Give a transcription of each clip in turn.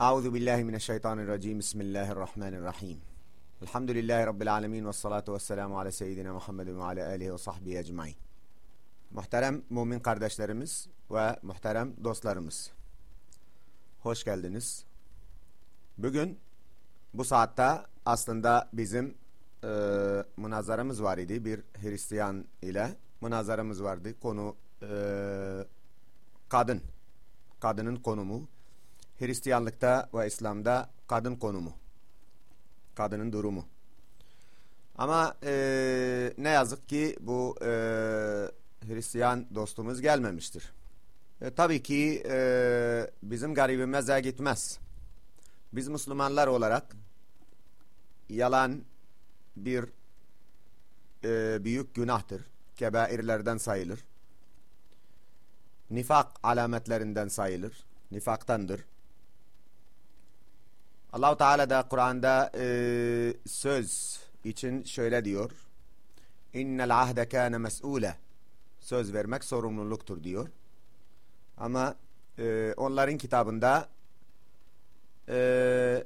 Euzu billahi mineşşeytanirracim. Bismillahirrahmanirrahim. Elhamdülillahi rabbil alamin ve salatu vesselamu ala seyyidina Muhammedin ve ala alihi ve sahbihi ecmaîn. Muhterem mümin kardeşlerimiz ve muhterem dostlarımız. Hoş geldiniz. Bugün bu saatte aslında bizim e, münazaramız var idi. Bir Hristiyan ile münazaramız vardı. Konu e, kadın. Kadının konumu. Hristiyanlıkta ve İslam'da kadın konumu. Kadının durumu. Ama e, ne yazık ki bu e, Hristiyan dostumuz gelmemiştir. E, tabii ki e, bizim garibimize gitmez. Biz Müslümanlar olarak yalan bir e, büyük günahtır. Kebairlerden sayılır. Nifak alametlerinden sayılır. Nifaktandır. Allahu Teala da Kur'an'da e, söz için şöyle diyor. İnnel ahde kâne mes'ûle. Söz vermek sorumluluktur diyor. Ama e, onların kitabında e,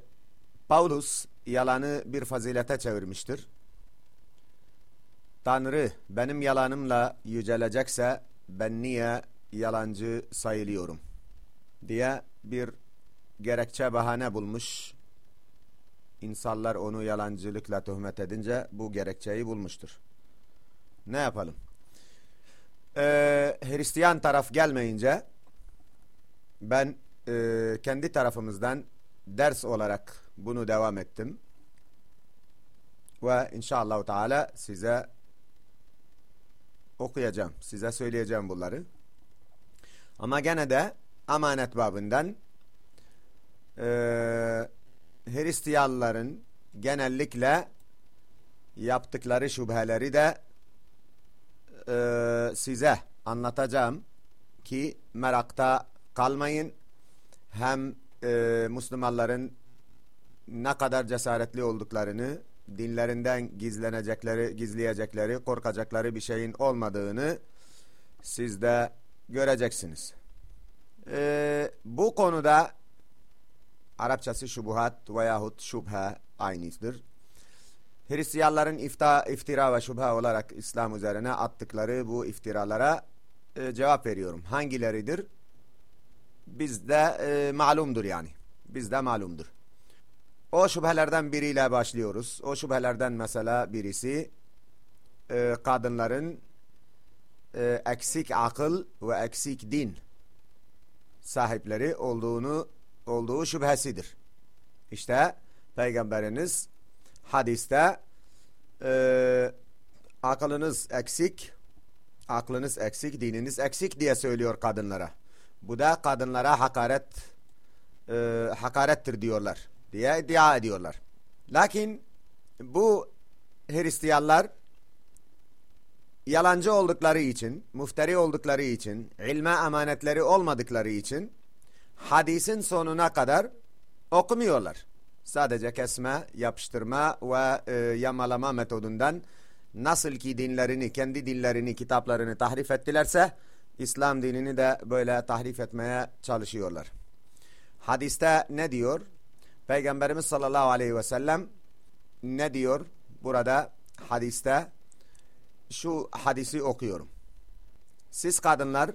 Paulus yalanı bir fazilete çevirmiştir. Tanrı benim yalanımla yücelecekse ben niye yalancı sayılıyorum diye bir gerekçe bahane bulmuş. İnsanlar onu yalancılıkla töhmet edince bu gerekçeyi bulmuştur. Ne yapalım? Ee, Hristiyan taraf gelmeyince ben e, kendi tarafımızdan ders olarak bunu devam ettim. Ve inşallah Teala size okuyacağım. Size söyleyeceğim bunları. Ama gene de amanet babından e, Hristiyanların genellikle yaptıkları şüpheleri de e, size anlatacağım ki merakta kalmayın. Hem e, Müslümanların ne kadar cesaretli olduklarını, dinlerinden gizlenecekleri, gizleyecekleri, korkacakları bir şeyin olmadığını siz de göreceksiniz. E, bu konuda Arapçası şubuhat veyahut şubha aynıdır. Hristiyanların ifta, iftira ve şubha olarak İslam üzerine attıkları bu iftiralara e, cevap veriyorum. Hangileridir? Bizde e, malumdur yani. Bizde malumdur. O şüphelerden biriyle başlıyoruz. O şüphelerden mesela birisi e, kadınların e, eksik akıl ve eksik din sahipleri olduğunu olduğu şüphesidir. İşte Peygamberiniz hadiste e, aklınız eksik, aklınız eksik, dininiz eksik diye söylüyor kadınlara. Bu da kadınlara hakaret e, hakarettir diyorlar diye iddia ediyorlar. Lakin bu Hristiyanlar yalancı oldukları için, mufteri oldukları için, ilme amanetleri olmadıkları için hadisin sonuna kadar okumuyorlar. Sadece kesme, yapıştırma ve e, yamalama metodundan nasıl ki dinlerini, kendi dinlerini, kitaplarını tahrif ettilerse İslam dinini de böyle tahrif etmeye çalışıyorlar. Hadiste ne diyor? Peygamberimiz sallallahu aleyhi ve sellem ne diyor? Burada hadiste şu hadisi okuyorum. Siz kadınlar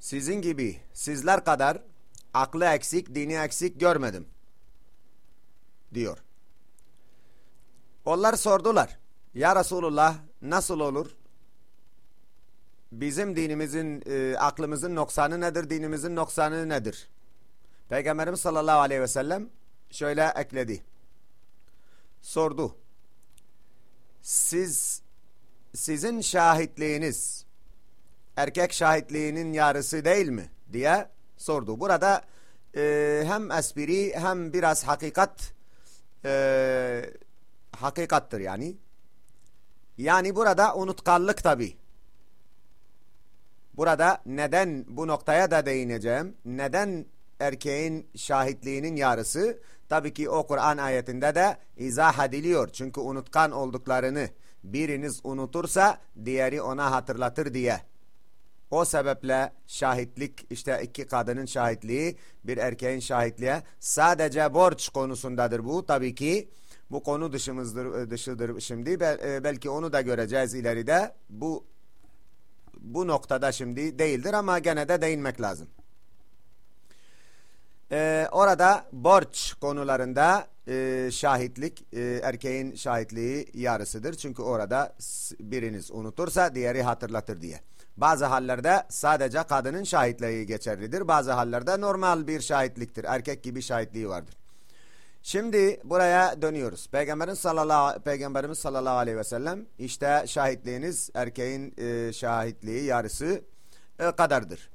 sizin gibi sizler kadar aklı eksik, dini eksik görmedim. Diyor. Onlar sordular. Ya Resulullah nasıl olur? Bizim dinimizin, e, aklımızın noksanı nedir, dinimizin noksanı nedir? Peygamberimiz sallallahu aleyhi ve sellem şöyle ekledi. Sordu. Siz, sizin şahitliğiniz, erkek şahitliğinin yarısı değil mi? diye sordu. Burada e, hem espri hem biraz hakikat e, hakikattır yani. Yani burada unutkanlık tabi. Burada neden bu noktaya da değineceğim. Neden erkeğin şahitliğinin yarısı? Tabii ki o Kur'an ayetinde de izah ediliyor. Çünkü unutkan olduklarını biriniz unutursa diğeri ona hatırlatır diye. O sebeple şahitlik işte iki kadının şahitliği bir erkeğin şahitliğe sadece borç konusundadır bu tabii ki bu konu dışımızdır dışıdır şimdi e, belki onu da göreceğiz ileride bu bu noktada şimdi değildir ama gene de değinmek lazım. Ee, orada borç konularında e, şahitlik e, erkeğin şahitliği yarısıdır. Çünkü orada biriniz unutursa diğeri hatırlatır diye. Bazı hallerde sadece kadının şahitliği geçerlidir. Bazı hallerde normal bir şahitliktir. Erkek gibi şahitliği vardır. Şimdi buraya dönüyoruz. Peygamberin sallallahu Peygamberimiz sallallahu aleyhi ve sellem işte şahitliğiniz erkeğin e, şahitliği yarısı e, kadardır.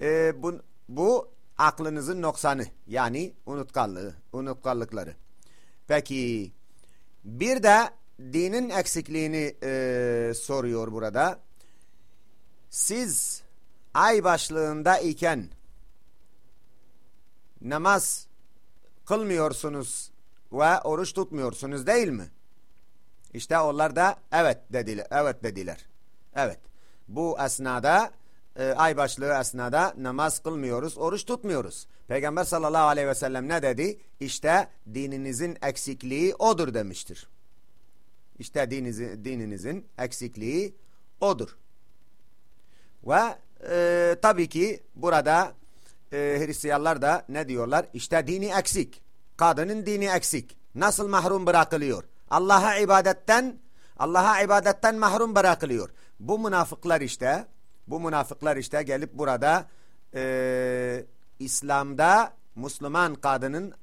E, bu, bu aklınızın noksanı yani unutkanlığı, unutkanlıkları. Peki bir de dinin eksikliğini e, soruyor burada. Siz ay başlığında iken namaz kılmıyorsunuz ve oruç tutmuyorsunuz değil mi? İşte onlar da evet dediler. Evet dediler. Evet. Bu esnada e, ay başlığı esnada namaz kılmıyoruz, oruç tutmuyoruz. Peygamber sallallahu aleyhi ve sellem ne dedi? İşte dininizin eksikliği odur demiştir. İşte dininizin, dininizin eksikliği odur. Ve e, tabii ki burada e, Hristiyanlar da ne diyorlar? İşte dini eksik. Kadının dini eksik. Nasıl mahrum bırakılıyor? Allah'a ibadetten Allah'a ibadetten mahrum bırakılıyor. Bu münafıklar işte bu münafıklar işte gelip burada e, İslam'da Müslüman kadının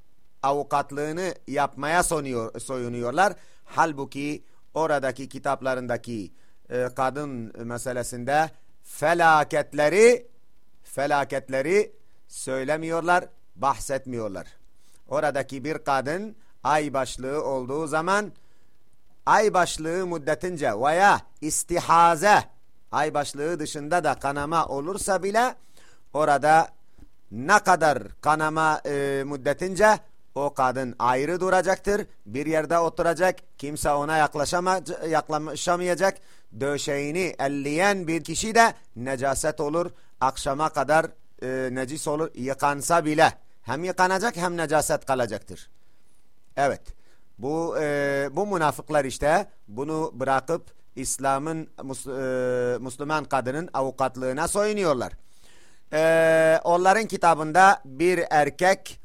avukatlığını yapmaya soyunuyor, soyunuyorlar. Halbuki oradaki kitaplarındaki e, kadın meselesinde felaketleri felaketleri söylemiyorlar, bahsetmiyorlar. Oradaki bir kadın ay başlığı olduğu zaman ay başlığı müddetince veya istihaze ay başlığı dışında da kanama olursa bile orada ne kadar kanama e, müddetince o kadın ayrı duracaktır. Bir yerde oturacak. Kimse ona yaklaşamayacak. Döşeğini elleyen bir kişi de necaset olur. Akşama kadar e, necis olur. Yıkansa bile hem yıkanacak hem necaset kalacaktır. Evet. Bu e, bu münafıklar işte bunu bırakıp İslam'ın e, Müslüman kadının avukatlığına soyunuyorlar. Ee, onların kitabında bir erkek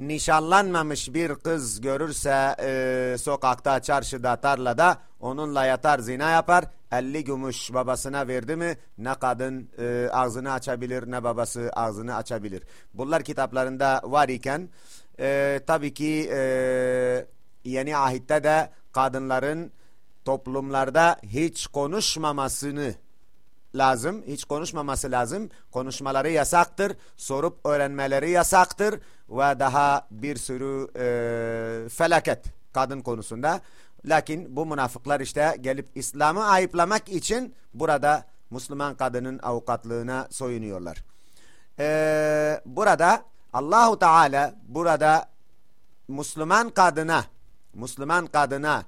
nişanlanmamış bir kız görürse e, sokakta, çarşıda, tarlada onunla yatar zina yapar. 50 gümüş babasına verdi mi ne kadın e, ağzını açabilir ne babası ağzını açabilir. Bunlar kitaplarında var iken e, tabii ki e, yeni ahitte de kadınların toplumlarda hiç konuşmamasını lazım. Hiç konuşmaması lazım. Konuşmaları yasaktır. Sorup öğrenmeleri yasaktır. Ve daha bir sürü e, felaket kadın konusunda. Lakin bu münafıklar işte gelip İslam'ı ayıplamak için burada Müslüman kadının avukatlığına soyunuyorlar. Ee, burada Allahu Teala burada Müslüman kadına Müslüman kadına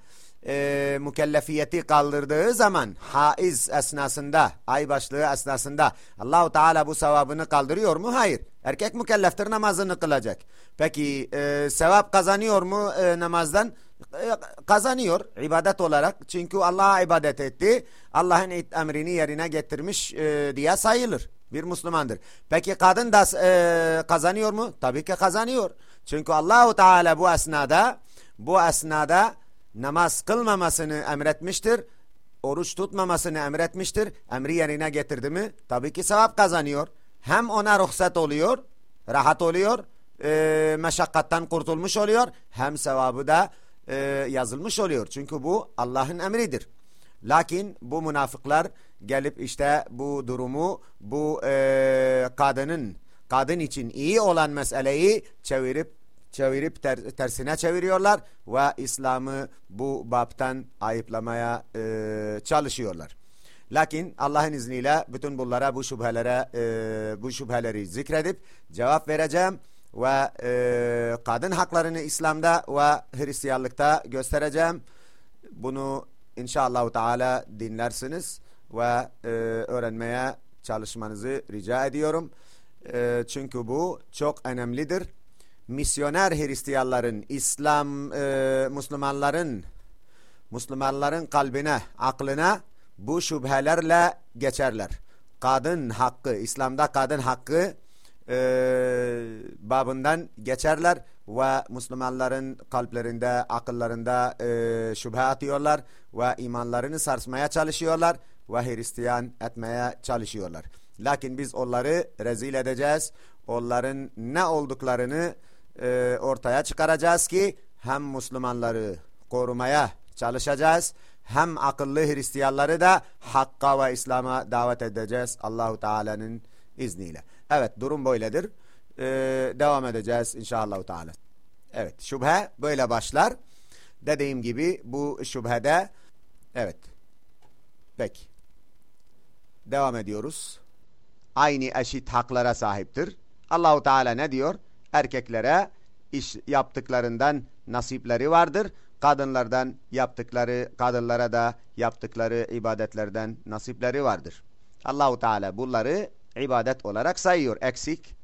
e, mükellefiyeti kaldırdığı zaman haiz esnasında, ay başlığı esnasında Allahu Teala bu sevabını kaldırıyor mu? Hayır. Erkek mükelleftir namazını kılacak. Peki e, sevap kazanıyor mu e, namazdan? E, kazanıyor ibadet olarak. Çünkü Allah'a ibadet etti. Allah'ın emrini yerine getirmiş e, diye sayılır. Bir Müslümandır. Peki kadın da e, kazanıyor mu? Tabii ki kazanıyor. Çünkü Allahu Teala bu esnada bu esnada namaz kılmamasını emretmiştir. Oruç tutmamasını emretmiştir. Emri yerine getirdi mi? Tabii ki sevap kazanıyor. Hem ona ruhsat oluyor, rahat oluyor, e, meşakkattan kurtulmuş oluyor. Hem sevabı da e, yazılmış oluyor. Çünkü bu Allah'ın emridir. Lakin bu münafıklar gelip işte bu durumu bu e, kadının kadın için iyi olan meseleyi çevirip çevirip ter, tersine çeviriyorlar ve İslam'ı bu baptan ayıplamaya e, çalışıyorlar. Lakin Allah'ın izniyle bütün bunlara bu şüphelere e, bu şüpheleri zikredip cevap vereceğim ve e, kadın haklarını İslam'da ve Hristiyanlıkta göstereceğim. Bunu inşallah Teala dinlersiniz ve e, öğrenmeye çalışmanızı rica ediyorum. E, çünkü bu çok önemlidir. Misyoner Hristiyanların, İslam e, Müslümanların Müslümanların kalbine, aklına bu şüphelerle geçerler. Kadın hakkı, İslam'da kadın hakkı e, babından geçerler ve Müslümanların kalplerinde, akıllarında e, şüphe atıyorlar ve imanlarını sarsmaya çalışıyorlar ve Hristiyan etmeye çalışıyorlar. Lakin biz onları rezil edeceğiz. Onların ne olduklarını e, ortaya çıkaracağız ki hem Müslümanları korumaya çalışacağız hem akıllı Hristiyanları da Hakk'a ve İslam'a davet edeceğiz Allahu Teala'nın izniyle. Evet durum böyledir. Ee, devam edeceğiz inşallah Teala. Evet şüphe böyle başlar. Dediğim gibi bu şüphede evet peki devam ediyoruz. Aynı eşit haklara sahiptir. Allahu Teala ne diyor? Erkeklere iş yaptıklarından nasipleri vardır kadınlardan yaptıkları, kadınlara da yaptıkları ibadetlerden nasipleri vardır. Allahu Teala bunları ibadet olarak sayıyor. Eksik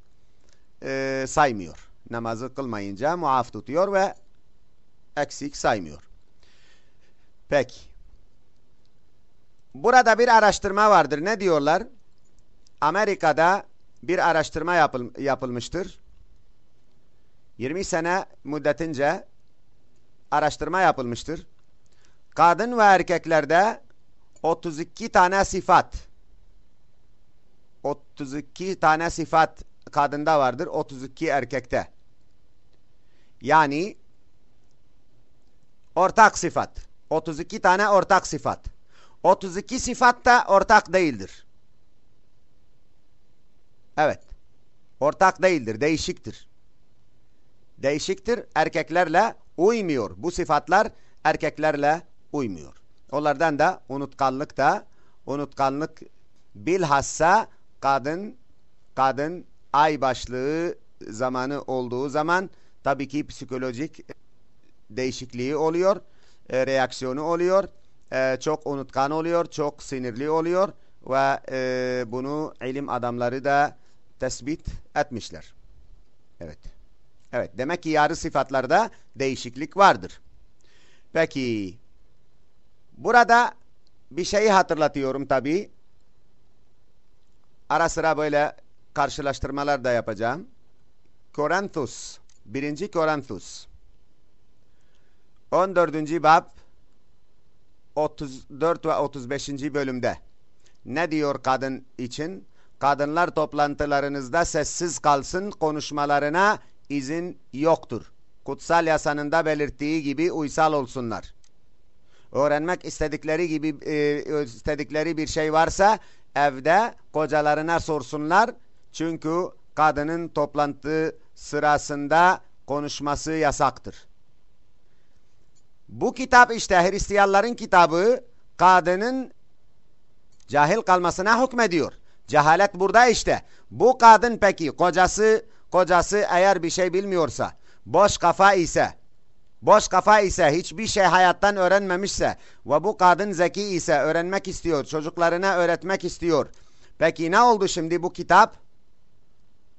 e, saymıyor. Namazı kılmayınca muaf tutuyor ve eksik saymıyor. Peki. Burada bir araştırma vardır. Ne diyorlar? Amerika'da bir araştırma yapıl yapılmıştır. 20 sene müddetince araştırma yapılmıştır. Kadın ve erkeklerde 32 tane sıfat 32 tane sıfat kadında vardır, 32 erkekte. Yani ortak sıfat. 32 tane ortak sıfat. 32 sıfat da ortak değildir. Evet. Ortak değildir, değişiktir. Değişiktir erkeklerle uymuyor. Bu sıfatlar erkeklerle uymuyor. Onlardan da unutkanlık da unutkanlık bilhassa kadın kadın ay başlığı zamanı olduğu zaman tabii ki psikolojik değişikliği oluyor, e, reaksiyonu oluyor, e, çok unutkan oluyor, çok sinirli oluyor ve e, bunu ilim adamları da tespit etmişler. Evet. Evet demek ki yarı sıfatlarda değişiklik vardır. Peki burada bir şeyi hatırlatıyorum tabi. Ara sıra böyle karşılaştırmalar da yapacağım. Korinthus, 1. Korinthus 14. bab 34 ve 35. bölümde ne diyor kadın için? Kadınlar toplantılarınızda sessiz kalsın, konuşmalarına izin yoktur. Kutsal yasanında belirttiği gibi uysal olsunlar. Öğrenmek istedikleri gibi e, istedikleri bir şey varsa evde kocalarına sorsunlar. Çünkü kadının toplantı sırasında konuşması yasaktır. Bu kitap işte Hristiyanların kitabı kadının cahil kalmasına hükmediyor. Cehalet burada işte. Bu kadın peki kocası kocası eğer bir şey bilmiyorsa, boş kafa ise, boş kafa ise, hiçbir şey hayattan öğrenmemişse ve bu kadın zeki ise öğrenmek istiyor, çocuklarına öğretmek istiyor. Peki ne oldu şimdi bu kitap?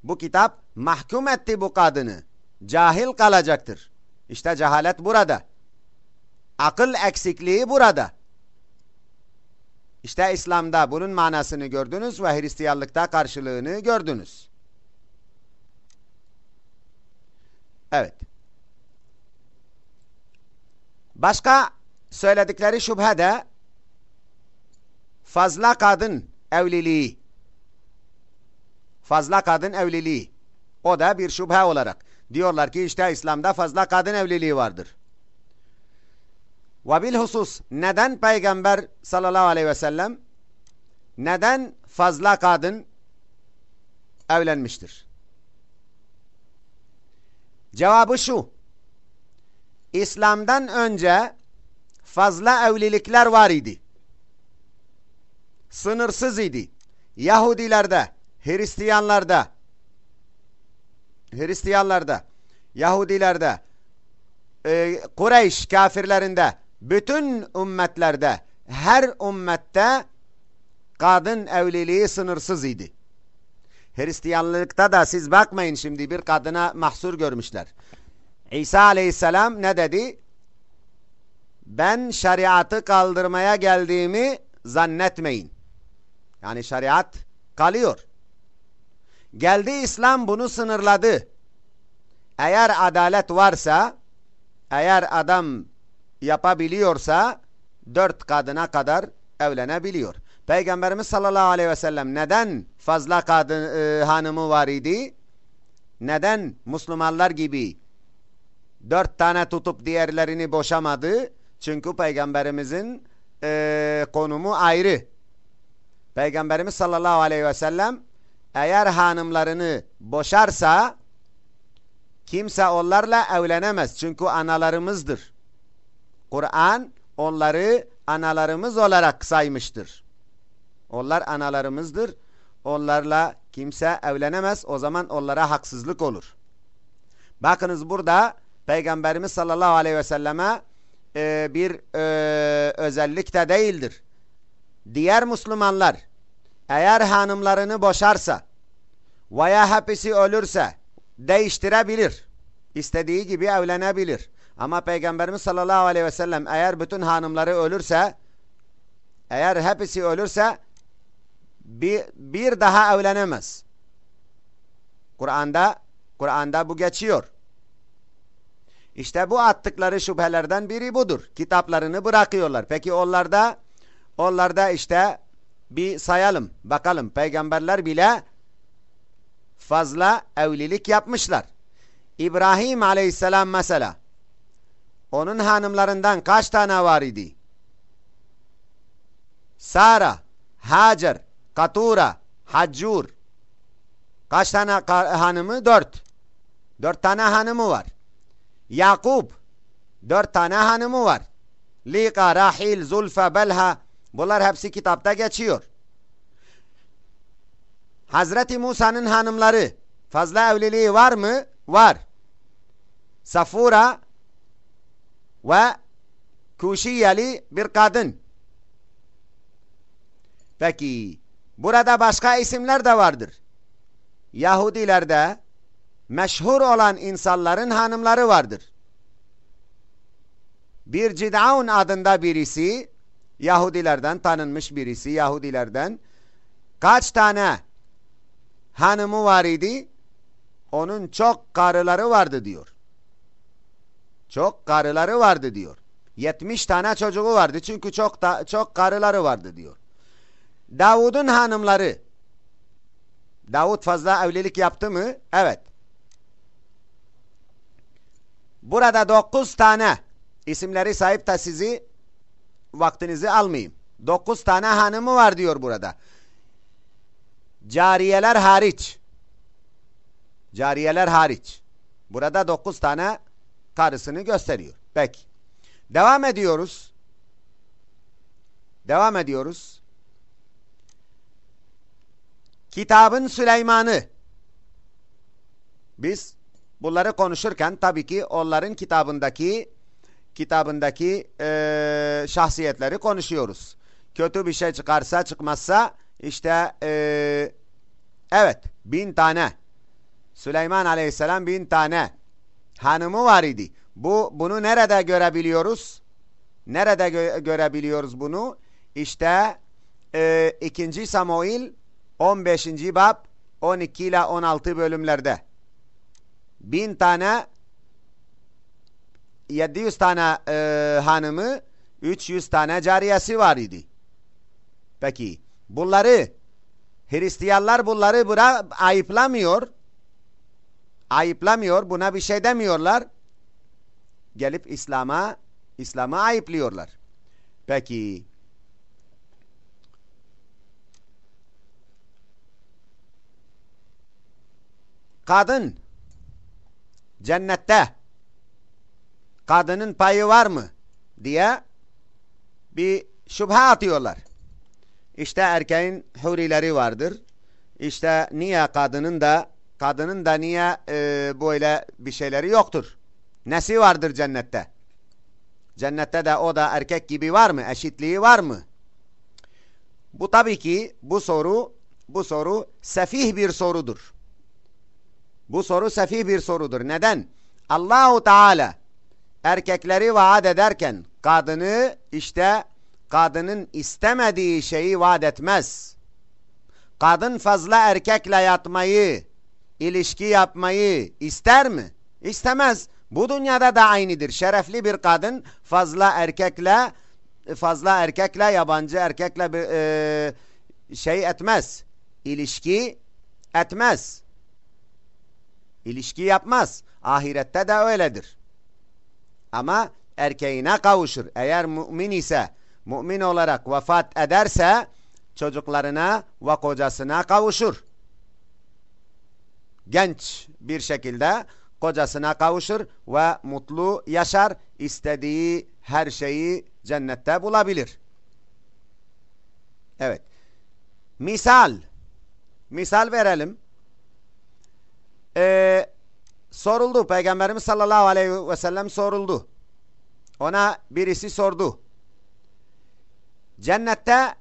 Bu kitap mahkum etti bu kadını. Cahil kalacaktır. İşte cehalet burada. Akıl eksikliği burada. İşte İslam'da bunun manasını gördünüz ve Hristiyanlıkta karşılığını gördünüz. Evet. Başka söyledikleri şüphe de fazla kadın evliliği. Fazla kadın evliliği. O da bir şüphe olarak. Diyorlar ki işte İslam'da fazla kadın evliliği vardır. Ve bilhusus neden Peygamber sallallahu aleyhi ve sellem neden fazla kadın evlenmiştir? Cevabı şu. İslam'dan önce fazla evlilikler var idi. Sınırsız idi. Yahudilerde, Hristiyanlarda, Hristiyanlarda, Yahudilerde, e, Kureyş kafirlerinde, bütün ümmetlerde, her ümmette kadın evliliği sınırsız idi. Hristiyanlıkta da siz bakmayın şimdi bir kadına mahsur görmüşler. İsa aleyhisselam ne dedi? Ben şeriatı kaldırmaya geldiğimi zannetmeyin. Yani şeriat kalıyor. Geldi İslam bunu sınırladı. Eğer adalet varsa, eğer adam yapabiliyorsa dört kadına kadar evlenebiliyor. Peygamberimiz sallallahu aleyhi ve sellem neden fazla kadın e, hanımı var idi? Neden Müslümanlar gibi dört tane tutup diğerlerini boşamadı? Çünkü Peygamberimizin e, konumu ayrı. Peygamberimiz sallallahu aleyhi ve sellem eğer hanımlarını boşarsa kimse onlarla evlenemez. Çünkü analarımızdır. Kur'an onları analarımız olarak saymıştır. Onlar analarımızdır. Onlarla kimse evlenemez. O zaman onlara haksızlık olur. Bakınız burada Peygamberimiz sallallahu aleyhi ve selleme e, bir e, özellik de değildir. Diğer Müslümanlar eğer hanımlarını boşarsa veya hepsi ölürse değiştirebilir. İstediği gibi evlenebilir. Ama Peygamberimiz sallallahu aleyhi ve sellem eğer bütün hanımları ölürse eğer hepsi ölürse bir, daha evlenemez. Kur'an'da Kur'an'da bu geçiyor. İşte bu attıkları şüphelerden biri budur. Kitaplarını bırakıyorlar. Peki onlarda onlarda işte bir sayalım. Bakalım peygamberler bile fazla evlilik yapmışlar. İbrahim aleyhisselam mesela onun hanımlarından kaç tane var idi? Sara, Hacer, Katura, Haccur. Kaç tane hanımı? Dört. Dört tane hanımı var. Yakup. Dört tane hanımı var. Lika, Rahil, Zulfa, Belha. Bunlar hepsi kitapta geçiyor. Hazreti Musa'nın hanımları fazla evliliği var mı? Var. Safura ve Kuşiyeli bir kadın. Peki burada başka isimler de vardır. Yahudilerde meşhur olan insanların hanımları vardır. Bir Cid'aun adında birisi Yahudilerden tanınmış birisi Yahudilerden kaç tane hanımı var idi? Onun çok karıları vardı diyor. Çok karıları vardı diyor. 70 tane çocuğu vardı çünkü çok da, çok karıları vardı diyor. Davud'un hanımları Davud fazla evlilik yaptı mı? Evet. Burada 9 tane isimleri sahip de sizi vaktinizi almayayım. 9 tane hanımı var diyor burada. Cariyeler hariç. Cariyeler hariç. Burada 9 tane karısını gösteriyor. Peki. Devam ediyoruz. Devam ediyoruz. Kitabın Süleyman'ı. Biz bunları konuşurken tabii ki onların kitabındaki kitabındaki e, şahsiyetleri konuşuyoruz. Kötü bir şey çıkarsa çıkmazsa işte e, evet bin tane Süleyman Aleyhisselam bin tane hanımı var idi. Bu, bunu nerede görebiliyoruz? Nerede gö görebiliyoruz bunu? İşte e, 2. Samuel 15. bab 12 ile 16 bölümlerde. Bin tane 700 tane e, hanımı 300 tane cariyesi var idi. Peki bunları Hristiyanlar bunları bura ayıplamıyor ayıplamıyor. Buna bir şey demiyorlar. Gelip İslam'a İslam'a ayıplıyorlar. Peki kadın cennette kadının payı var mı diye bir şüphe atıyorlar. İşte erkeğin hurileri vardır. İşte niye kadının da kadının da niye e, böyle bir şeyleri yoktur? Nesi vardır cennette? Cennette de o da erkek gibi var mı? Eşitliği var mı? Bu tabii ki bu soru bu soru sefih bir sorudur. Bu soru sefih bir sorudur. Neden? Allahu Teala erkekleri vaat ederken kadını işte kadının istemediği şeyi vaat etmez. Kadın fazla erkekle yatmayı, ilişki yapmayı ister mi? İstemez. Bu dünyada da aynıdır. Şerefli bir kadın fazla erkekle fazla erkekle yabancı erkekle e, şey etmez. İlişki etmez. İlişki yapmaz. Ahirette de öyledir. Ama erkeğine kavuşur. Eğer mümin ise, mümin olarak vefat ederse çocuklarına ve kocasına kavuşur. Genç bir şekilde kocasına kavuşur ve mutlu yaşar. istediği her şeyi cennette bulabilir. Evet. Misal. Misal verelim. Ee, soruldu. Peygamberimiz sallallahu aleyhi ve sellem soruldu. Ona birisi sordu. Cennette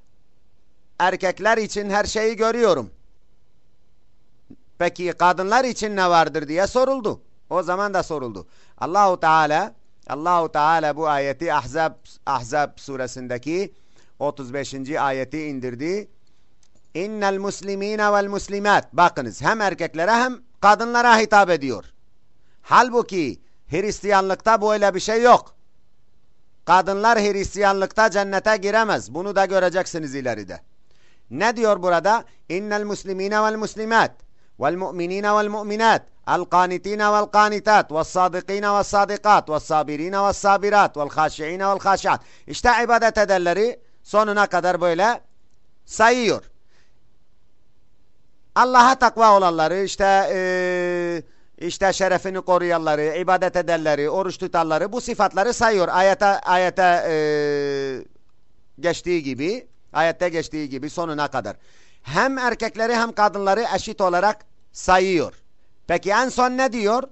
erkekler için her şeyi görüyorum. Peki kadınlar için ne vardır diye soruldu. O zaman da soruldu. Allahu Teala Allahu Teala bu ayeti Ahzab Ahzab suresindeki 35. ayeti indirdi. İnnel muslimine vel muslimat. Bakınız hem erkeklere hem kadınlara hitap ediyor. Halbuki Hristiyanlıkta böyle bir şey yok. Kadınlar Hristiyanlıkta cennete giremez. Bunu da göreceksiniz ileride. Ne diyor burada? İnnel muslimine vel muslimat vel mu'minine vel mu'minat el kanitine vel kanitat vel sadıkine vel sadikat vel sabirine vel sabirat vel haşiine vel haşat. İşte ibadet ederleri sonuna kadar böyle sayıyor. Allah'a takva olanları işte e, işte şerefini koruyanları, ibadet edenleri, oruç tutanları bu sıfatları sayıyor. Ayete ayete e, geçtiği gibi, ayette geçtiği gibi sonuna kadar. Hem erkekleri hem kadınları eşit olarak sayıyor. Peki en son ne diyor?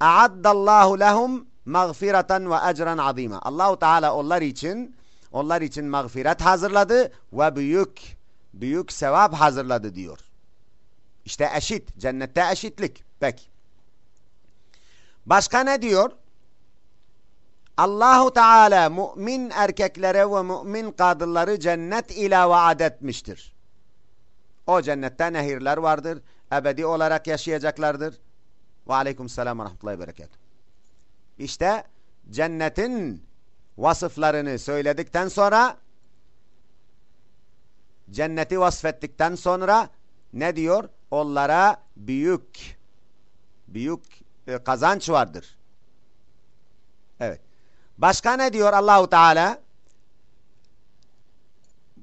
A'addallahu lehum mağfireten ve ecran azima. Allahu Teala onlar için onlar için mağfiret hazırladı ve büyük büyük sevap hazırladı diyor. İşte eşit. Cennette eşitlik. Peki. Başka ne diyor? Allahu Teala mümin erkeklere ve mümin kadınları cennet ile vaat etmiştir. O cennette nehirler vardır ebedi olarak yaşayacaklardır. Ve aleyküm selam ve rahmetullahi berekat. İşte cennetin vasıflarını söyledikten sonra cenneti vasfettikten sonra ne diyor? Onlara büyük büyük e, kazanç vardır. Evet. Başka ne diyor Allahu Teala?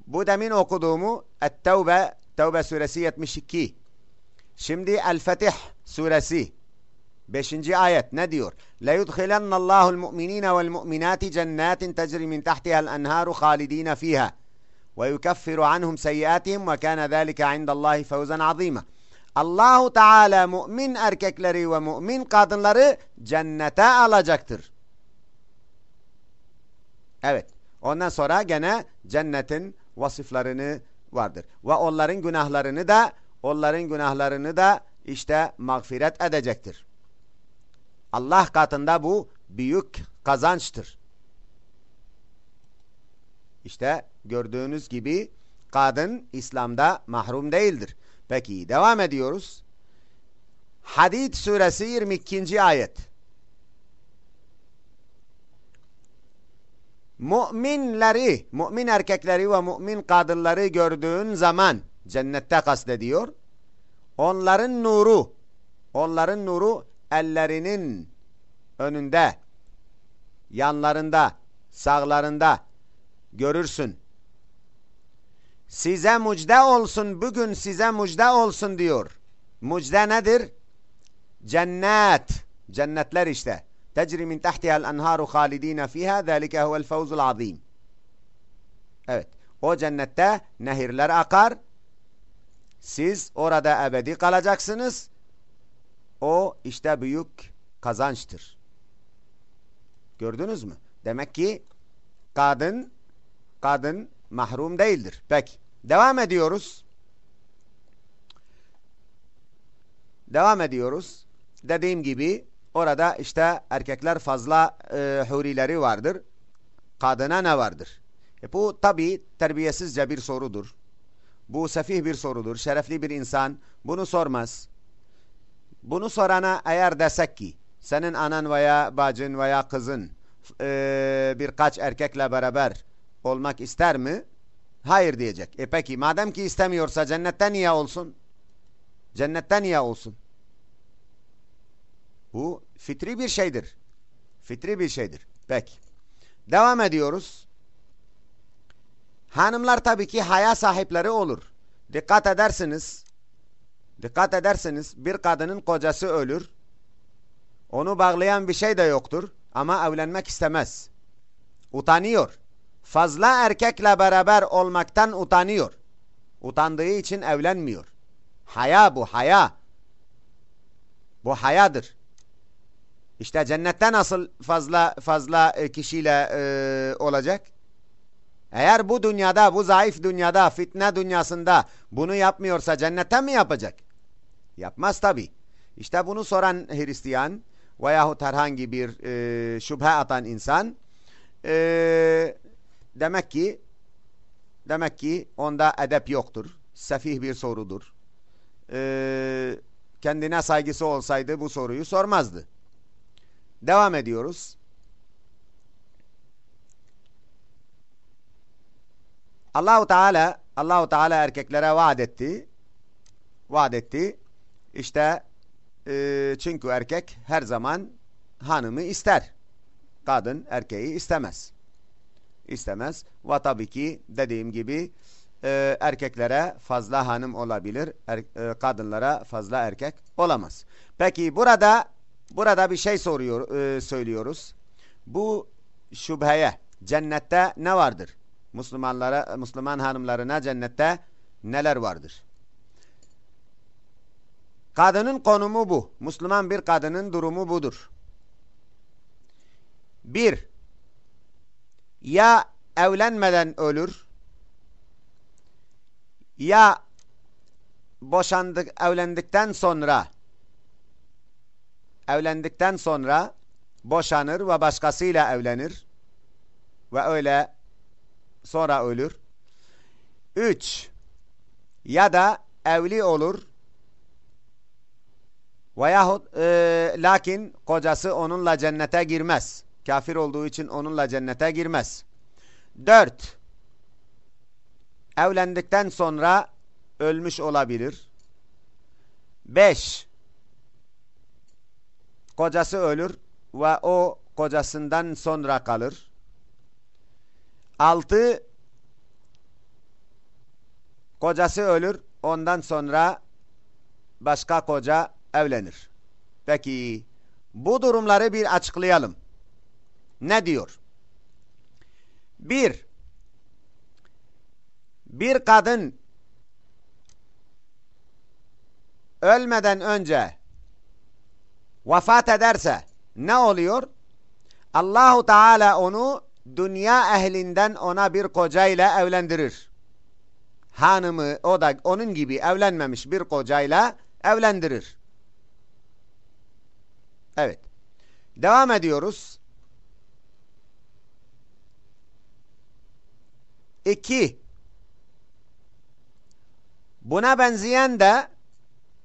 Bu demin okuduğumu Et-Tevbe Tevbe suresi 72 Şimdi El-Fetih suresi 5. ayet ne diyor? لَيُدْخِلَنَّ اللّٰهُ الْمُؤْمِنِينَ وَالْمُؤْمِنَاتِ جَنَّاتٍ تَجْرِ مِنْ تَحْتِهَا الْأَنْهَارُ خَالِد۪ينَ ف۪يهَا وَيُكَفِّرُ عَنْهُمْ سَيِّئَاتِهِمْ وَكَانَ ذَٰلِكَ عِنْدَ اللّٰهِ فَوْزًا عَظ۪يمًا Allahu Teala mümin erkekleri ve mümin kadınları cennete alacaktır. Evet. Ondan sonra gene cennetin vasıflarını vardır. Ve onların günahlarını da onların günahlarını da işte mağfiret edecektir. Allah katında bu büyük kazançtır. İşte gördüğünüz gibi kadın İslam'da mahrum değildir. Peki devam ediyoruz. Hadid suresi 22. ayet. Müminleri, mümin erkekleri ve mümin kadınları gördüğün zaman cennette kastediyor. Onların nuru, onların nuru ellerinin önünde, yanlarında, sağlarında görürsün. Size müjde olsun, bugün size müjde olsun diyor. Müjde nedir? Cennet. Cennetler işte. Tecri min tahtiha'l enharu halidina fiha. Zalike huvel fevzul azim. Evet. O cennette nehirler akar. Siz orada ebedi kalacaksınız. O işte büyük kazançtır. Gördünüz mü? Demek ki kadın kadın mahrum değildir. Peki. Devam ediyoruz. Devam ediyoruz. Dediğim gibi orada işte erkekler fazla e, hurileri vardır. Kadına ne vardır? E bu tabi terbiyesizce bir sorudur. Bu sefih bir sorudur. Şerefli bir insan bunu sormaz. Bunu sorana eğer desek ki senin anan veya bacın veya kızın e, birkaç erkekle beraber olmak ister mi? Hayır diyecek. E peki madem ki istemiyorsa cennette niye olsun? Cennette niye olsun? Bu fitri bir şeydir. Fitri bir şeydir. Peki. Devam ediyoruz. Hanımlar tabii ki haya sahipleri olur. Dikkat edersiniz. Dikkat edersiniz bir kadının kocası ölür. Onu bağlayan bir şey de yoktur. Ama evlenmek istemez. Utanıyor. Fazla erkekle beraber olmaktan utanıyor. Utandığı için evlenmiyor. Haya bu haya. Bu hayadır. İşte cennette nasıl fazla fazla e, kişiyle e, olacak? Eğer bu dünyada, bu zayıf dünyada, fitne dünyasında bunu yapmıyorsa cennette mi yapacak? Yapmaz tabi. İşte bunu soran Hristiyan veyahut herhangi bir e, şüphe atan insan e, demek ki demek ki onda edep yoktur. Sefih bir sorudur. E, kendine saygısı olsaydı bu soruyu sormazdı. Devam ediyoruz. Allahu Teala Allahu Teala erkeklere vaat etti. Vaat etti. İşte e, çünkü erkek her zaman hanımı ister. Kadın erkeği istemez. İstemez. Ve tabii ki dediğim gibi e, erkeklere fazla hanım olabilir. Er, e, kadınlara fazla erkek olamaz. Peki burada burada bir şey soruyor e, söylüyoruz. Bu şüpheye cennette ne vardır? Müslümanlara Müslüman hanımlarına cennette neler vardır? Kadının konumu bu. Müslüman bir kadının durumu budur. Bir, ya evlenmeden ölür, ya boşandık, evlendikten sonra evlendikten sonra boşanır ve başkasıyla evlenir ve öyle sonra ölür. Üç, ya da evli olur Veyahut e, lakin kocası onunla cennete girmez. Kafir olduğu için onunla cennete girmez. Dört. Evlendikten sonra ölmüş olabilir. Beş. Kocası ölür ve o kocasından sonra kalır. Altı. Kocası ölür ondan sonra başka koca evlenir. Peki bu durumları bir açıklayalım. Ne diyor? Bir, bir kadın ölmeden önce vefat ederse ne oluyor? Allahu Teala onu dünya ehlinden ona bir kocayla evlendirir. Hanımı o da onun gibi evlenmemiş bir kocayla evlendirir. Evet. Devam ediyoruz. İki. Buna benzeyen de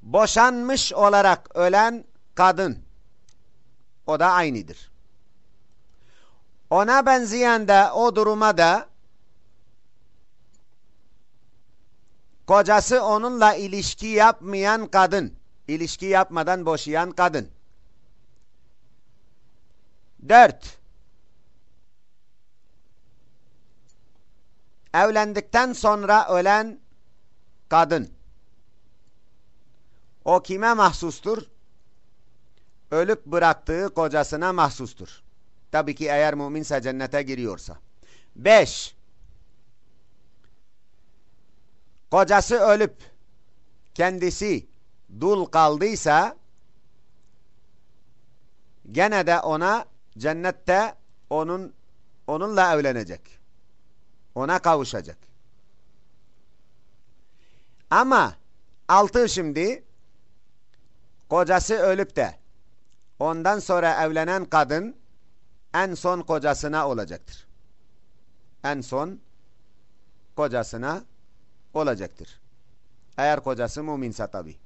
boşanmış olarak ölen kadın. O da aynıdır. Ona benzeyen de o duruma da kocası onunla ilişki yapmayan kadın, ilişki yapmadan boşayan kadın. Dört. Evlendikten sonra ölen kadın. O kime mahsustur? Ölüp bıraktığı kocasına mahsustur. Tabii ki eğer müminse cennete giriyorsa. Beş. Kocası ölüp kendisi dul kaldıysa gene de ona Cennette onun onunla evlenecek. Ona kavuşacak. Ama altı şimdi kocası ölüp de ondan sonra evlenen kadın en son kocasına olacaktır. En son kocasına olacaktır. Eğer kocası müminse tabi.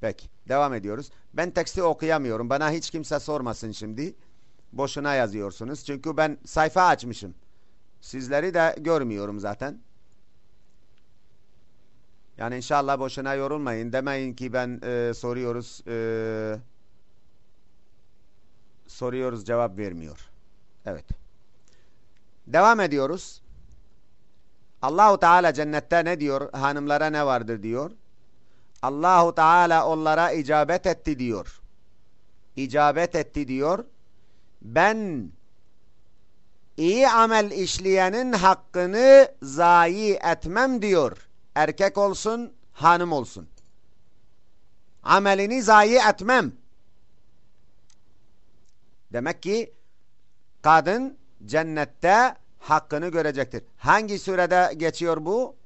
Peki devam ediyoruz. Ben teksti okuyamıyorum. Bana hiç kimse sormasın şimdi. Boşuna yazıyorsunuz. Çünkü ben sayfa açmışım. Sizleri de görmüyorum zaten. Yani inşallah boşuna yorulmayın. Demeyin ki ben e, soruyoruz e, soruyoruz cevap vermiyor. Evet. Devam ediyoruz. Allahu Teala cennette ne diyor? Hanımlara ne vardır diyor. Allahu Teala onlara icabet etti diyor. İcabet etti diyor. Ben iyi amel işleyenin hakkını zayi etmem diyor. Erkek olsun, hanım olsun. Amelini zayi etmem. Demek ki kadın cennette hakkını görecektir. Hangi surede geçiyor bu?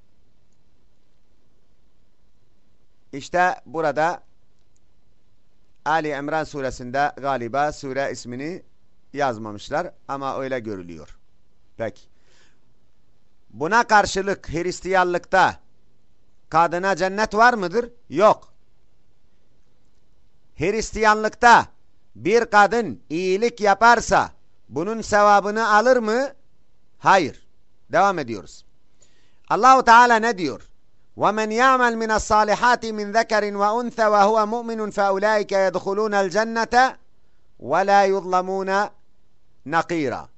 İşte burada Ali İmran suresinde galiba sure ismini yazmamışlar ama öyle görülüyor. Peki. Buna karşılık Hristiyanlıkta kadına cennet var mıdır? Yok. Hristiyanlıkta bir kadın iyilik yaparsa bunun sevabını alır mı? Hayır. Devam ediyoruz. Allahu Teala ne diyor? وَمَنْ يَعْمَلْ مِنَ الصَّالِحَاتِ مِنْ ذَكَرٍ وَأُنْثَ وَهُوَ مُؤْمِنٌ فَأُولَٰئِكَ يَدْخُلُونَ الْجَنَّةَ وَلَا يُظْلَمُونَ nakira.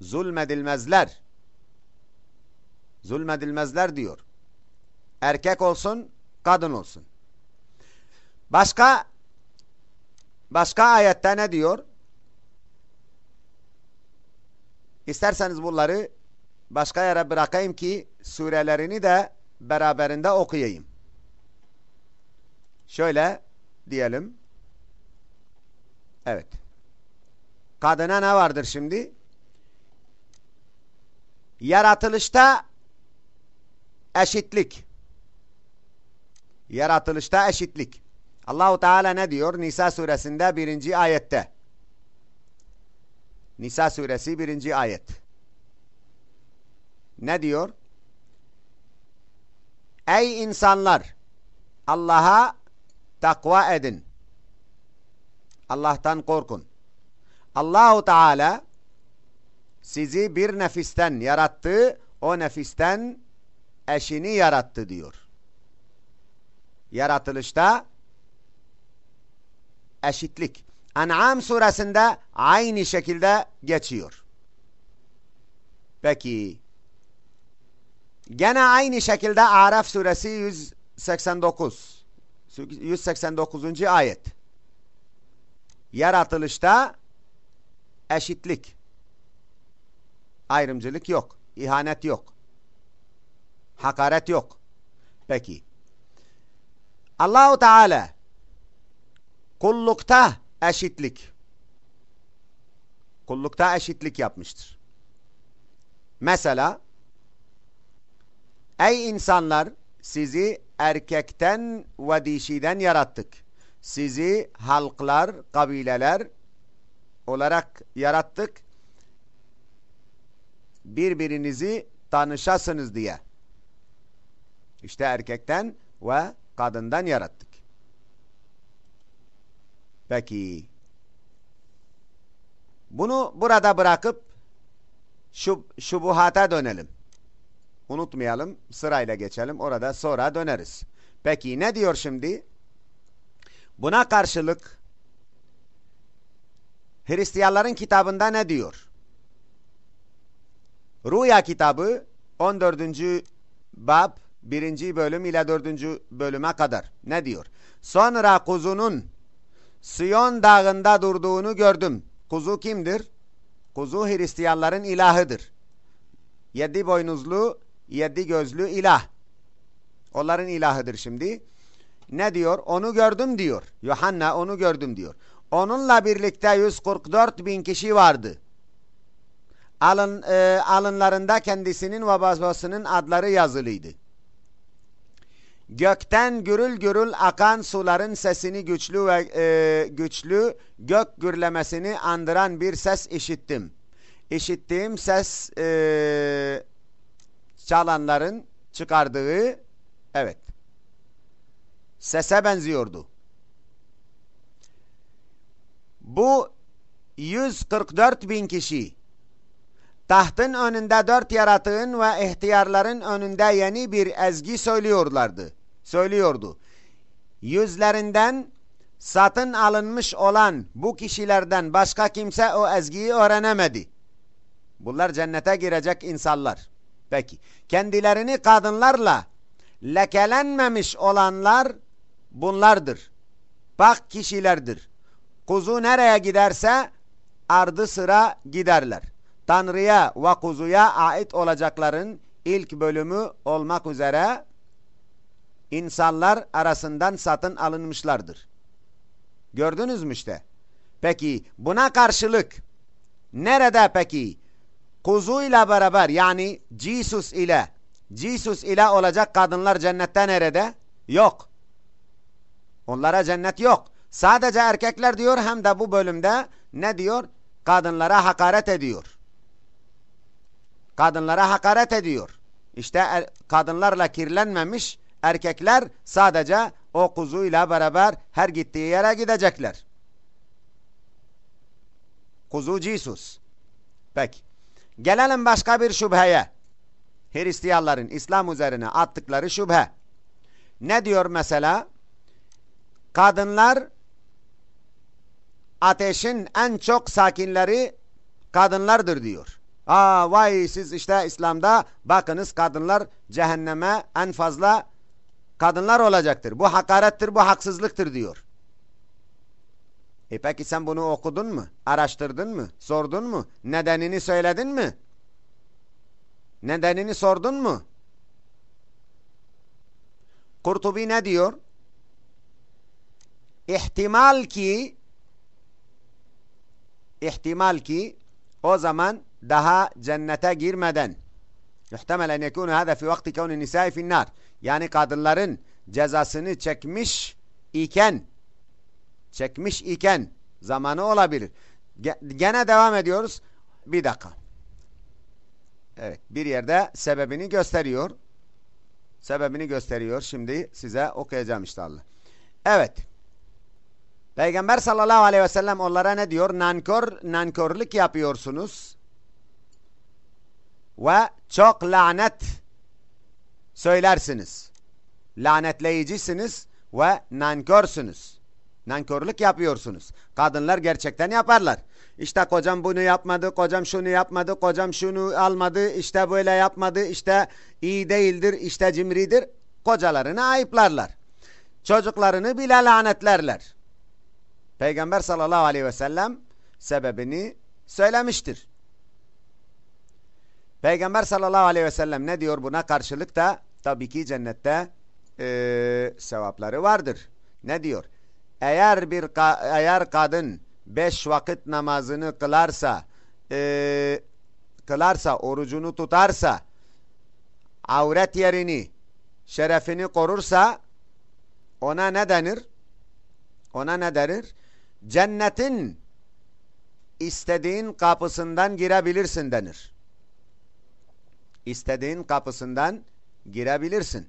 Zulmedilmezler. Zulmedilmezler diyor. Erkek olsun, kadın olsun. Başka başka ayette ne diyor? İsterseniz bunları başka yere bırakayım ki surelerini de beraberinde okuyayım. Şöyle diyelim. Evet. Kadına ne vardır şimdi? Yaratılışta eşitlik. Yaratılışta eşitlik. Allahu Teala ne diyor? Nisa suresinde birinci ayette. Nisa suresi birinci ayet. Ne diyor? Ey insanlar! Allah'a takva edin. Allah'tan korkun. Allahu Teala sizi bir nefisten yarattı. O nefisten eşini yarattı diyor. Yaratılışta eşitlik. An'am suresinde aynı şekilde geçiyor. Peki gene aynı şekilde Araf suresi 189 189. ayet. Yaratılışta eşitlik. Ayrımcılık yok. ihanet yok. Hakaret yok. Peki. Allahu Teala kullukta eşitlik. Kullukta eşitlik yapmıştır. Mesela Ey insanlar sizi erkekten ve dişiden yarattık. Sizi halklar, kabileler olarak yarattık. Birbirinizi tanışasınız diye. İşte erkekten ve kadından yarattık. Peki. Bunu burada bırakıp şub şubuhata dönelim. Unutmayalım. Sırayla geçelim. Orada sonra döneriz. Peki ne diyor şimdi? Buna karşılık Hristiyanların kitabında ne diyor? Rüya kitabı 14. bab 1. bölüm ile 4. bölüme kadar ne diyor? Sonra kuzunun Siyon dağında durduğunu gördüm. Kuzu kimdir? Kuzu Hristiyanların ilahıdır. Yedi boynuzlu, yedi gözlü ilah. Onların ilahıdır şimdi. Ne diyor? Onu gördüm diyor. Yohanna onu gördüm diyor. Onunla birlikte 144 bin kişi vardı. Alın, e, alınlarında kendisinin ve babasının adları yazılıydı. gökten gürül gürül akan suların sesini güçlü ve e, güçlü gök gürlemesini andıran bir ses işittim. İşittiğim ses e, çalanların çıkardığı evet sese benziyordu. Bu 144 bin kişi tahtın önünde dört yaratığın ve ihtiyarların önünde yeni bir ezgi söylüyorlardı. Söylüyordu. Yüzlerinden satın alınmış olan bu kişilerden başka kimse o ezgiyi öğrenemedi. Bunlar cennete girecek insanlar. Peki. Kendilerini kadınlarla lekelenmemiş olanlar bunlardır. Bak kişilerdir. Kuzu nereye giderse ardı sıra giderler. Tanrı'ya ve kuzuya ait olacakların ilk bölümü olmak üzere insanlar arasından satın alınmışlardır. Gördünüz mü işte? Peki buna karşılık nerede peki kuzuyla beraber yani Jesus ile Jesus ile olacak kadınlar cennette nerede? Yok. Onlara cennet yok. Sadece erkekler diyor hem de bu bölümde ne diyor? Kadınlara hakaret ediyor. Kadınlara hakaret ediyor. İşte er, kadınlarla kirlenmemiş erkekler sadece o kuzuyla beraber her gittiği yere gidecekler. Kuzu Jesus. Peki. Gelelim başka bir şüpheye. Hristiyanların İslam üzerine attıkları şüphe. Ne diyor mesela? Kadınlar ateşin en çok sakinleri kadınlardır diyor. Aa vay siz işte İslam'da bakınız kadınlar cehenneme en fazla kadınlar olacaktır. Bu hakarettir, bu haksızlıktır diyor. E peki sen bunu okudun mu? Araştırdın mı? Sordun mu? Nedenini söyledin mi? Nedenini sordun mu? Kurtubi ne diyor? İhtimal ki ihtimal ki o zaman daha cennete girmeden yuhtemelen yekunu hada fi vakti kevni nisai finnar yani kadınların cezasını çekmiş iken çekmiş iken zamanı olabilir. Gene devam ediyoruz. Bir dakika. Evet bir yerde sebebini gösteriyor. Sebebini gösteriyor. Şimdi size okuyacağım inşallah. Evet. Peygamber sallallahu aleyhi ve sellem onlara ne diyor? Nankör, nankörlük yapıyorsunuz. Ve çok lanet söylersiniz. Lanetleyicisiniz ve nankörsünüz. Nankörlük yapıyorsunuz. Kadınlar gerçekten yaparlar. İşte kocam bunu yapmadı, kocam şunu yapmadı, kocam şunu almadı, işte böyle yapmadı, işte iyi değildir, işte cimridir. Kocalarını ayıplarlar. Çocuklarını bile lanetlerler. Peygamber sallallahu aleyhi ve sellem sebebini söylemiştir. Peygamber sallallahu aleyhi ve sellem ne diyor buna karşılık da tabii ki cennette e, sevapları vardır. Ne diyor? Eğer bir eğer kadın beş vakit namazını kılarsa e, kılarsa orucunu tutarsa avret yerini şerefini korursa ona ne denir? Ona ne denir? Cennetin istediğin kapısından girebilirsin denir. İstediğin kapısından girebilirsin.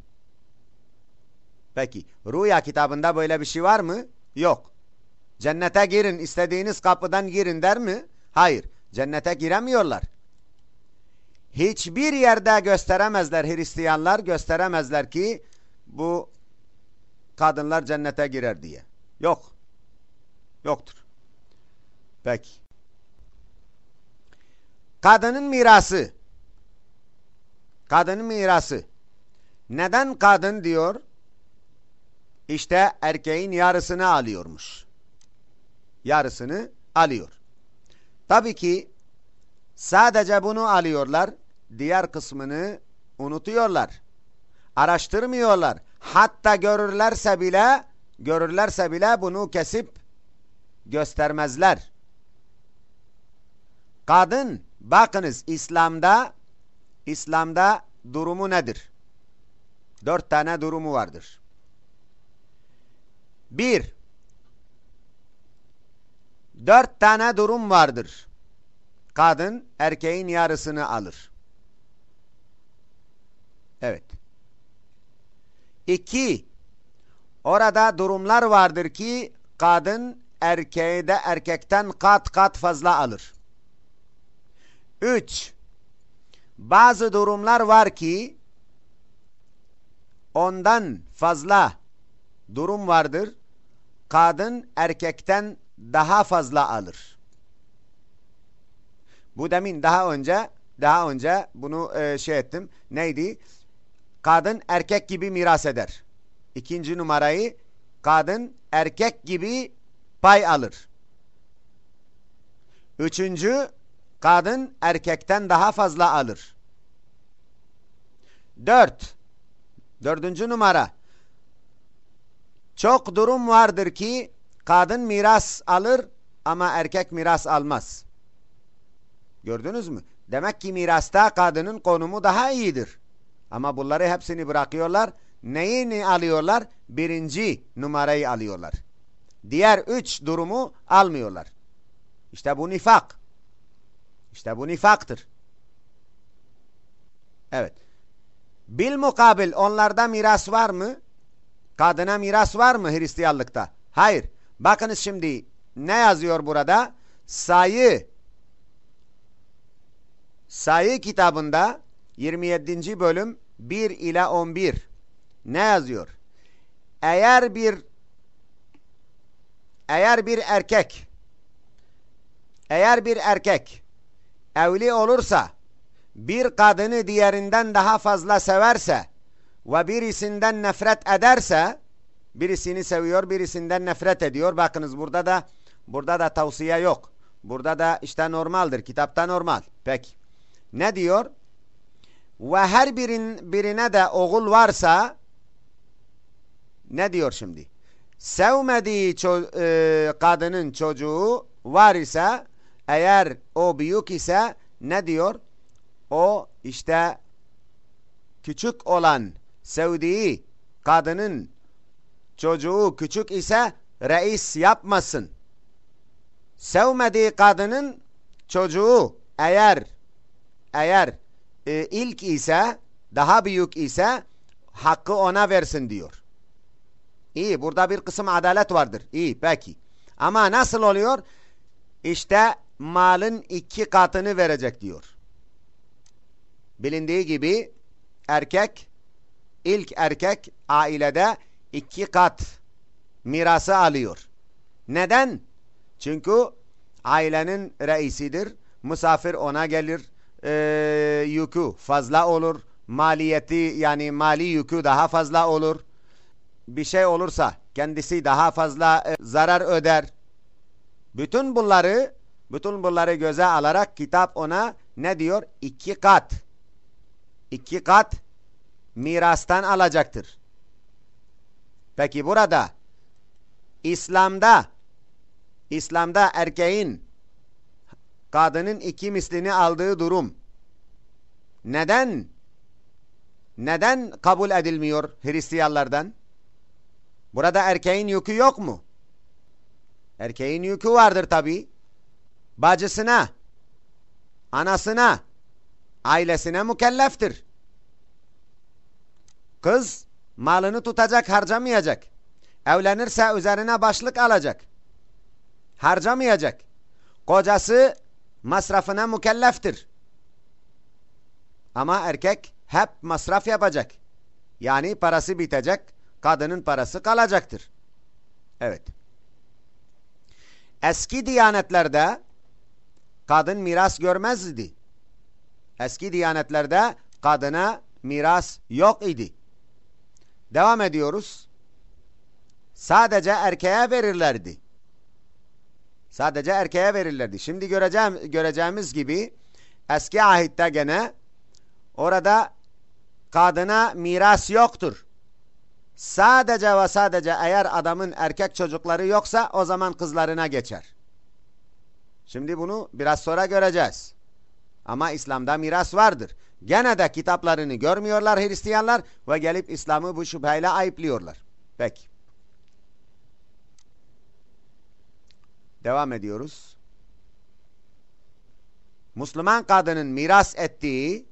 Peki rüya kitabında böyle bir şey var mı? Yok. Cennete girin istediğiniz kapıdan girin der mi? Hayır. Cennete giremiyorlar. Hiçbir yerde gösteremezler Hristiyanlar gösteremezler ki bu kadınlar cennete girer diye. Yok. Yoktur. Peki. Kadının mirası. Kadının mirası. Neden kadın diyor? İşte erkeğin yarısını alıyormuş. Yarısını alıyor. Tabii ki sadece bunu alıyorlar. Diğer kısmını unutuyorlar. Araştırmıyorlar. Hatta görürlerse bile görürlerse bile bunu kesip göstermezler. Kadın bakınız İslam'da İslam'da durumu nedir? Dört tane durumu vardır. Bir, dört tane durum vardır. Kadın erkeğin yarısını alır. Evet. İki, orada durumlar vardır ki kadın erkeği de erkekten kat kat fazla alır. Üç, bazı durumlar var ki ondan fazla durum vardır. Kadın erkekten daha fazla alır. Bu demin daha önce daha önce bunu e, şey ettim. Neydi? Kadın erkek gibi miras eder. İkinci numarayı kadın erkek gibi pay alır. Üçüncü kadın erkekten daha fazla alır. Dört. Dördüncü numara. Çok durum vardır ki kadın miras alır ama erkek miras almaz. Gördünüz mü? Demek ki mirasta kadının konumu daha iyidir. Ama bunları hepsini bırakıyorlar. Neyini alıyorlar? Birinci numarayı alıyorlar. Diğer üç durumu almıyorlar. İşte bu nifak. İşte bu nifaktır. Evet. Bil mukabil onlarda miras var mı? Kadına miras var mı Hristiyanlıkta? Hayır. Bakınız şimdi ne yazıyor burada? Sayı Sayı kitabında 27. bölüm 1 ile 11 ne yazıyor? Eğer bir eğer bir erkek eğer bir erkek evli olursa bir kadını diğerinden daha fazla severse ve birisinden nefret ederse birisini seviyor birisinden nefret ediyor. Bakınız burada da burada da tavsiye yok. Burada da işte normaldir kitapta normal. Peki. Ne diyor? Ve her birin birine de oğul varsa ne diyor şimdi sevmediği ço e, kadının çocuğu var ise eğer o büyük ise ne diyor o işte küçük olan sevdiği kadının çocuğu küçük ise reis yapmasın. Sevmediği kadının çocuğu eğer eğer e, ilk ise daha büyük ise hakkı ona versin diyor. İyi burada bir kısım adalet vardır. İyi peki. Ama nasıl oluyor? İşte malın iki katını verecek diyor. Bilindiği gibi erkek ilk erkek ailede iki kat mirası alıyor. Neden? Çünkü ailenin reisidir. Misafir ona gelir. E, yükü fazla olur. Maliyeti yani mali yükü daha fazla olur. Bir şey olursa kendisi daha fazla e, zarar öder. Bütün bunları bütün bunları göze alarak kitap ona ne diyor? İki kat iki kat mirastan alacaktır. Peki burada İslam'da İslam'da erkeğin kadının iki mislini aldığı durum neden neden kabul edilmiyor Hristiyanlardan? Burada erkeğin yükü yok mu? Erkeğin yükü vardır tabi. Bacısına, anasına, ailesine mükelleftir. Kız malını tutacak, harcamayacak. Evlenirse üzerine başlık alacak. Harcamayacak. Kocası masrafına mükelleftir. Ama erkek hep masraf yapacak. Yani parası bitecek, kadının parası kalacaktır. Evet. Eski diyanetlerde kadın miras görmezdi. Eski diyanetlerde kadına miras yok idi. Devam ediyoruz. Sadece erkeğe verirlerdi. Sadece erkeğe verirlerdi. Şimdi göreceğim, göreceğimiz gibi eski ahitte gene orada kadına miras yoktur. Sadece ve sadece eğer adamın erkek çocukları yoksa o zaman kızlarına geçer. Şimdi bunu biraz sonra göreceğiz. Ama İslam'da miras vardır. Gene de kitaplarını görmüyorlar Hristiyanlar ve gelip İslam'ı bu şüpheyle ayıplıyorlar. Peki. Devam ediyoruz. Müslüman kadının miras ettiği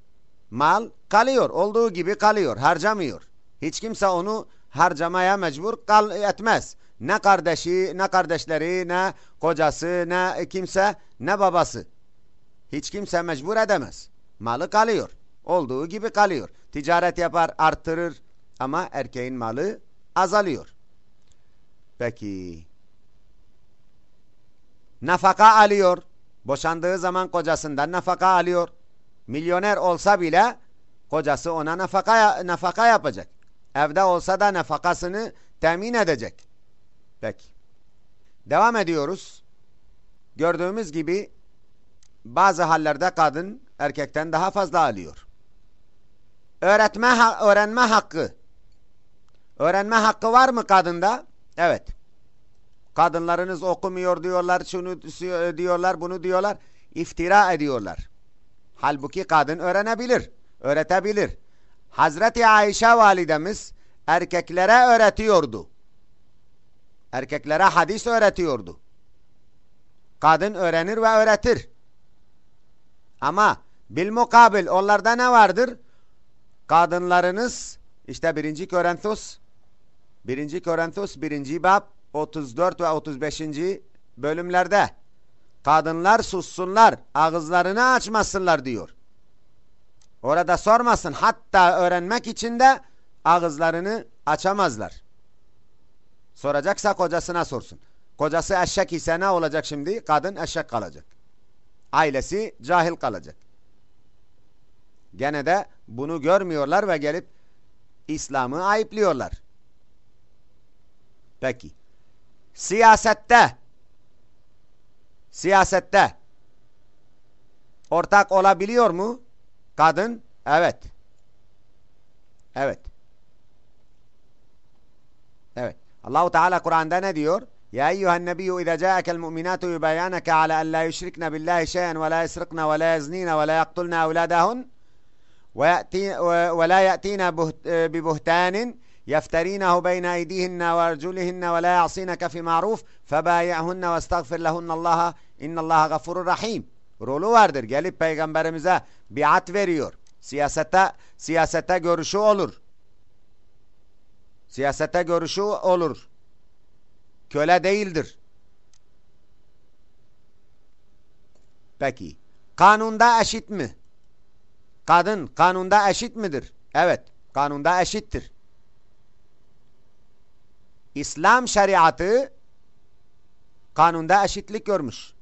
mal kalıyor. Olduğu gibi kalıyor. Harcamıyor. Hiç kimse onu harcamaya mecbur kal etmez. Ne kardeşi, ne kardeşleri, ne kocası, ne kimse, ne babası. Hiç kimse mecbur edemez. Malı kalıyor. Olduğu gibi kalıyor. Ticaret yapar, arttırır ama erkeğin malı azalıyor. Peki. Nafaka alıyor. Boşandığı zaman kocasından nafaka alıyor. Milyoner olsa bile kocası ona nafaka, nafaka yapacak. Evde olsa da nafakasını temin edecek. Peki. Devam ediyoruz. Gördüğümüz gibi bazı hallerde kadın erkekten daha fazla alıyor. Öğretme, öğrenme hakkı. Öğrenme hakkı var mı kadında? Evet. Kadınlarınız okumuyor diyorlar, şunu diyorlar, bunu diyorlar. İftira ediyorlar. Halbuki kadın öğrenebilir, öğretebilir. Hazreti Ayşe validemiz erkeklere öğretiyordu. Erkeklere hadis öğretiyordu. Kadın öğrenir ve öğretir. Ama bilmukabil onlarda ne vardır? Kadınlarınız işte 1. Korinthos 1. Korinthos 1. bab 34 ve 35. bölümlerde kadınlar sussunlar, ağızlarını açmasınlar diyor. Orada sormasın. Hatta öğrenmek için de ağızlarını açamazlar. Soracaksa kocasına sorsun. Kocası eşek ise ne olacak şimdi? Kadın eşek kalacak. Ailesi cahil kalacak. Gene de bunu görmüyorlar ve gelip İslam'ı ayıplıyorlar. Peki. Siyasette siyasette ortak olabiliyor mu? Kadın? Evet. Evet. Evet. Allahu Teala Kur'an'da ne diyor? Ya eyyühen nebiyyü izâ câekel mu'minâtu yubayaneke ala en la yüşrikne billahi şeyen ve la yesrikne ve la yaznine ve la yaktulne evladahun ve la ya'tine bi buhtanin يفترينه بين أيديهن وأرجلهن ولا يعصينك في معروف فبايعهن واستغفر لهن الله إن الله غفور rahim. Rolü vardır. Gelip peygamberimize biat veriyor. Siyasete siyasete görüşü olur. Siyasete görüşü olur. Köle değildir. Peki. Kanunda eşit mi? Kadın kanunda eşit midir? Evet. Kanunda eşittir. İslam şeriatı kanunda eşitlik görmüş.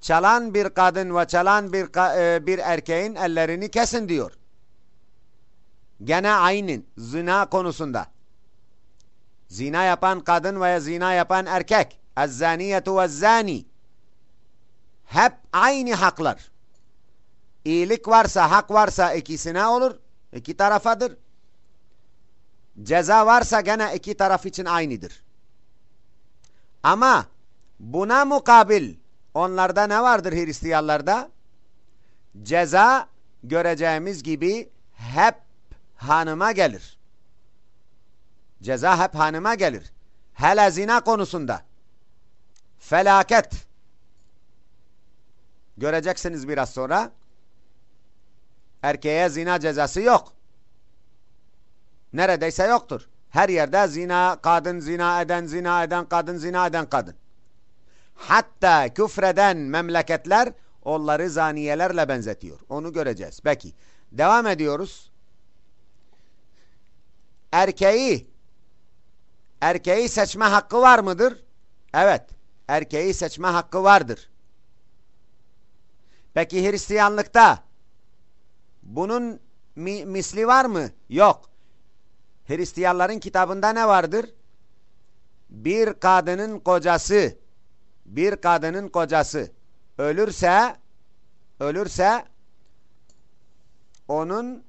Çalan bir kadın ve çalan bir, e, bir erkeğin ellerini kesin diyor. Gene aynı zina konusunda. Zina yapan kadın veya zina yapan erkek. Ez-zaniyetu ve Hep aynı haklar. İyilik varsa, hak varsa ikisine olur. İki tarafadır. Ceza varsa gene iki taraf için aynıdır. Ama buna mukabil onlarda ne vardır Hristiyanlarda? Ceza göreceğimiz gibi hep hanıma gelir. Ceza hep hanıma gelir. Hele zina konusunda. Felaket. Göreceksiniz biraz sonra. Erkeğe zina cezası yok. Neredeyse yoktur. Her yerde zina, kadın zina eden, zina eden, kadın zina eden kadın. Hatta küfreden memleketler onları zaniyelerle benzetiyor. Onu göreceğiz. Peki. Devam ediyoruz. Erkeği erkeği seçme hakkı var mıdır? Evet. Erkeği seçme hakkı vardır. Peki Hristiyanlıkta bunun mi misli var mı? Yok. Hristiyanların kitabında ne vardır? Bir kadının kocası bir kadının kocası ölürse ölürse onun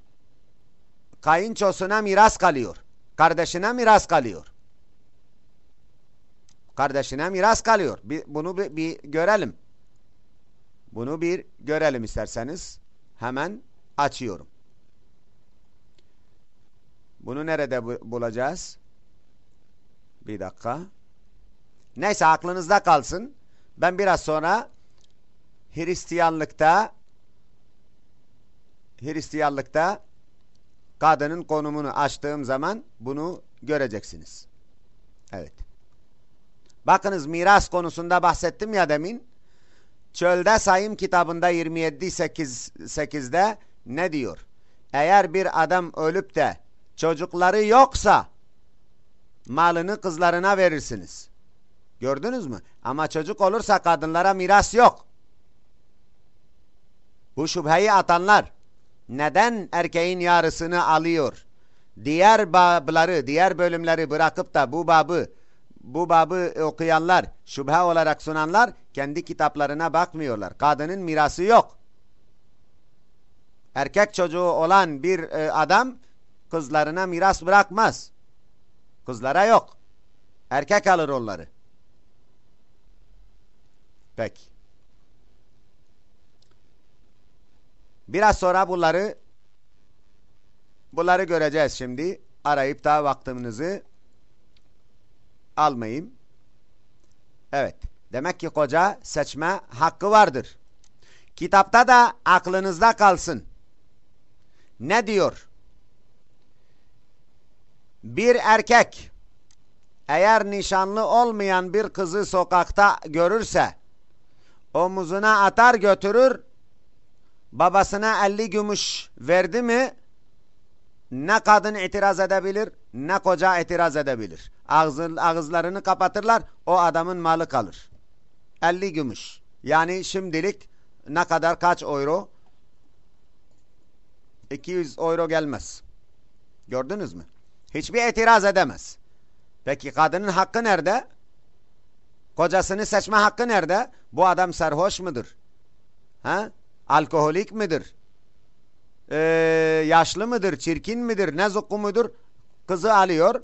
kayınçosuna miras kalıyor. Kardeşine miras kalıyor. Kardeşine miras kalıyor. Bir, bunu bir, bir görelim. Bunu bir görelim isterseniz. Hemen açıyorum. Bunu nerede bulacağız? Bir dakika. Neyse aklınızda kalsın. Ben biraz sonra Hristiyanlıkta Hristiyanlıkta kadının konumunu açtığım zaman bunu göreceksiniz. Evet. Bakınız miras konusunda bahsettim ya demin. Çölde sayım kitabında 27.8'de ne diyor? Eğer bir adam ölüp de çocukları yoksa malını kızlarına verirsiniz. Gördünüz mü? Ama çocuk olursa kadınlara miras yok. Bu şüpheyi atanlar neden erkeğin yarısını alıyor? Diğer babları, diğer bölümleri bırakıp da bu babı bu babı okuyanlar, şüphe olarak sunanlar kendi kitaplarına bakmıyorlar. Kadının mirası yok. Erkek çocuğu olan bir e, adam kızlarına miras bırakmaz. Kızlara yok. Erkek alır onları. Peki. Biraz sonra bunları bunları göreceğiz şimdi. Arayıp da vaktinizi almayayım. Evet. Demek ki koca seçme hakkı vardır. Kitapta da aklınızda kalsın. Ne diyor? Bir erkek eğer nişanlı olmayan bir kızı sokakta görürse omuzuna atar götürür babasına 50 gümüş verdi mi ne kadın itiraz edebilir ne koca itiraz edebilir. Ağzın, ağızlarını kapatırlar o adamın malı kalır. 50 gümüş. Yani şimdilik ne kadar kaç euro? 200 euro gelmez. Gördünüz mü? Hiçbir itiraz edemez. Peki kadının hakkı nerede? Kocasını seçme hakkı nerede? Bu adam sarhoş mudur? Ha? Alkoholik midir? Ee, yaşlı mıdır? Çirkin midir? Ne zukku mudur? Kızı alıyor.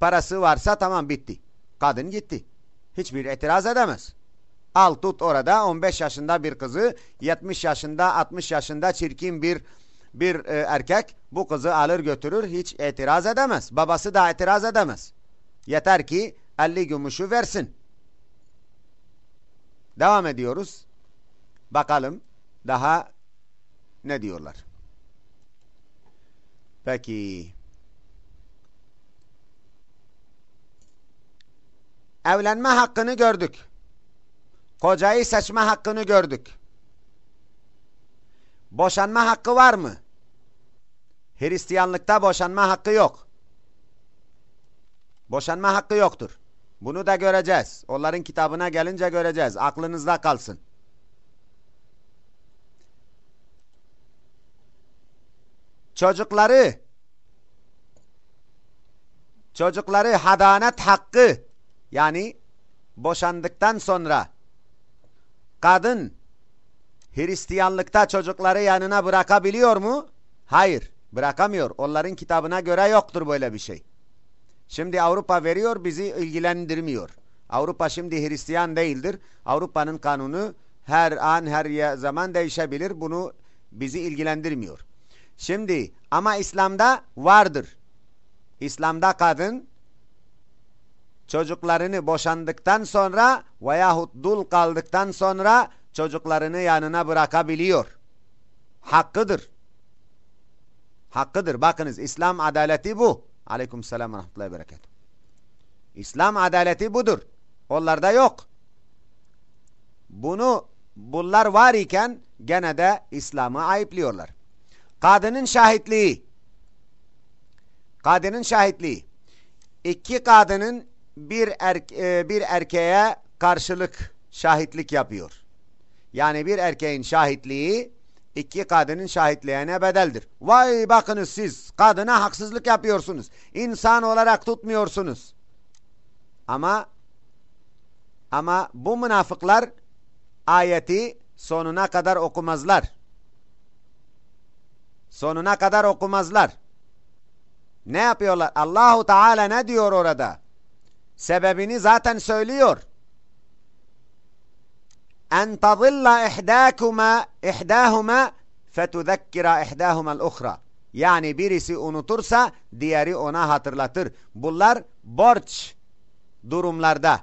Parası varsa tamam bitti. Kadın gitti. Hiçbir itiraz edemez. Al tut orada 15 yaşında bir kızı 70 yaşında 60 yaşında çirkin bir bir e, erkek bu kızı alır götürür hiç itiraz edemez. Babası da itiraz edemez. Yeter ki 50 gümüşü versin. Devam ediyoruz. Bakalım daha ne diyorlar? Peki. Evlenme hakkını gördük. Kocayı seçme hakkını gördük. Boşanma hakkı var mı? Hristiyanlıkta boşanma hakkı yok. Boşanma hakkı yoktur. Bunu da göreceğiz. Onların kitabına gelince göreceğiz. Aklınızda kalsın. Çocukları çocukları hadanet hakkı yani boşandıktan sonra kadın Hristiyanlıkta çocukları yanına bırakabiliyor mu? Hayır, bırakamıyor. Onların kitabına göre yoktur böyle bir şey. Şimdi Avrupa veriyor, bizi ilgilendirmiyor. Avrupa şimdi Hristiyan değildir. Avrupa'nın kanunu her an, her zaman değişebilir. Bunu bizi ilgilendirmiyor. Şimdi ama İslam'da vardır. İslam'da kadın çocuklarını boşandıktan sonra veyahut dul kaldıktan sonra çocuklarını yanına bırakabiliyor. Hakkıdır. Hakkıdır. Bakınız İslam adaleti bu. Aleyküm selam ve rahmetullahi berekat. İslam adaleti budur. Onlarda yok. Bunu bunlar var iken gene de İslam'ı ayıplıyorlar. Kadının şahitliği. Kadının şahitliği. İki kadının bir, erke bir erkeğe karşılık şahitlik yapıyor. Yani bir erkeğin şahitliği iki kadının şahitliğine bedeldir. Vay bakınız siz kadına haksızlık yapıyorsunuz. İnsan olarak tutmuyorsunuz. Ama ama bu münafıklar ayeti sonuna kadar okumazlar. Sonuna kadar okumazlar. Ne yapıyorlar? Allahu Teala ne diyor orada? Sebebini zaten söylüyor. En tadilla ihdâkuma ihdâhuma fetuzekkira ihdâhuma'l uhra. Yani birisi unutursa diğeri ona hatırlatır. Bunlar borç durumlarda.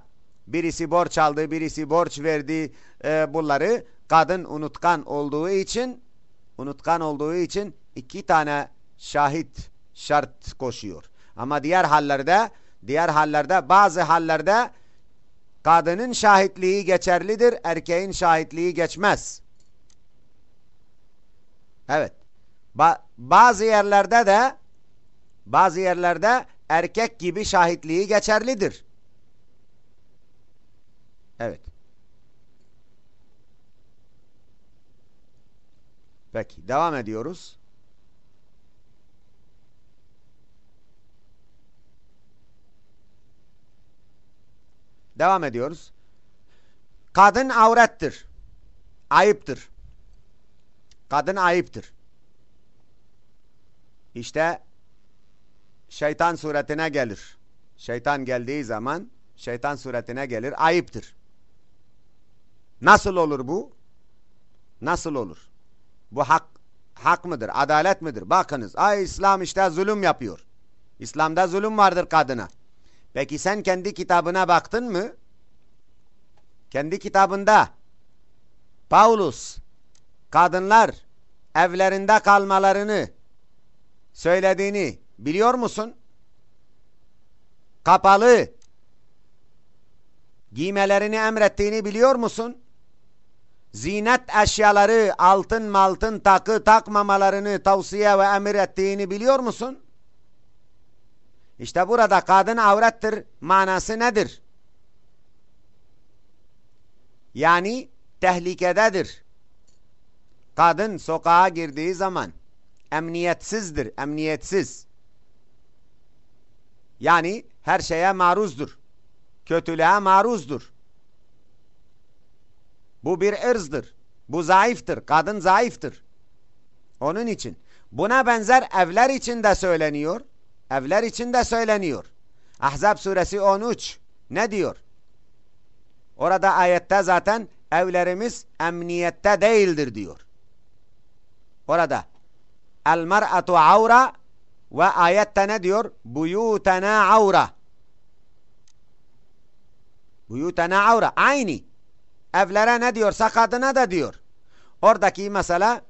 Birisi borç aldı, birisi borç verdi. E, bunları kadın unutkan olduğu için unutkan olduğu için iki tane şahit şart koşuyor. Ama diğer hallerde diğer hallerde bazı hallerde kadının şahitliği geçerlidir, erkeğin şahitliği geçmez. Evet. Ba bazı yerlerde de bazı yerlerde erkek gibi şahitliği geçerlidir. Evet. Peki devam ediyoruz. Devam ediyoruz. Kadın avrettir. Ayıptır. Kadın ayıptır. İşte şeytan suretine gelir. Şeytan geldiği zaman şeytan suretine gelir. Ayıptır. Nasıl olur bu? Nasıl olur? Bu hak hak mıdır? Adalet midir? Bakınız. Ay İslam işte zulüm yapıyor. İslam'da zulüm vardır kadına. Peki sen kendi kitabına baktın mı? Kendi kitabında Paulus kadınlar evlerinde kalmalarını söylediğini biliyor musun? Kapalı giymelerini emrettiğini biliyor musun? Zinet eşyaları, altın maltın takı takmamalarını tavsiye ve emir ettiğini biliyor musun? İşte burada kadın avrettir manası nedir? Yani tehlikededir. Kadın sokağa girdiği zaman emniyetsizdir, emniyetsiz. Yani her şeye maruzdur. Kötülüğe maruzdur. Bu bir ırzdır. Bu zayıftır. Kadın zayıftır. Onun için buna benzer evler için de söyleniyor. Evler için de söyleniyor. Ahzab suresi 13 ne diyor? Orada ayette zaten evlerimiz emniyette değildir diyor. Orada el mer'atu avra ve ayette ne diyor? Buyutena avra. Buyutena avra. Aynı. Evlere ne diyorsa kadına da diyor. Oradaki mesela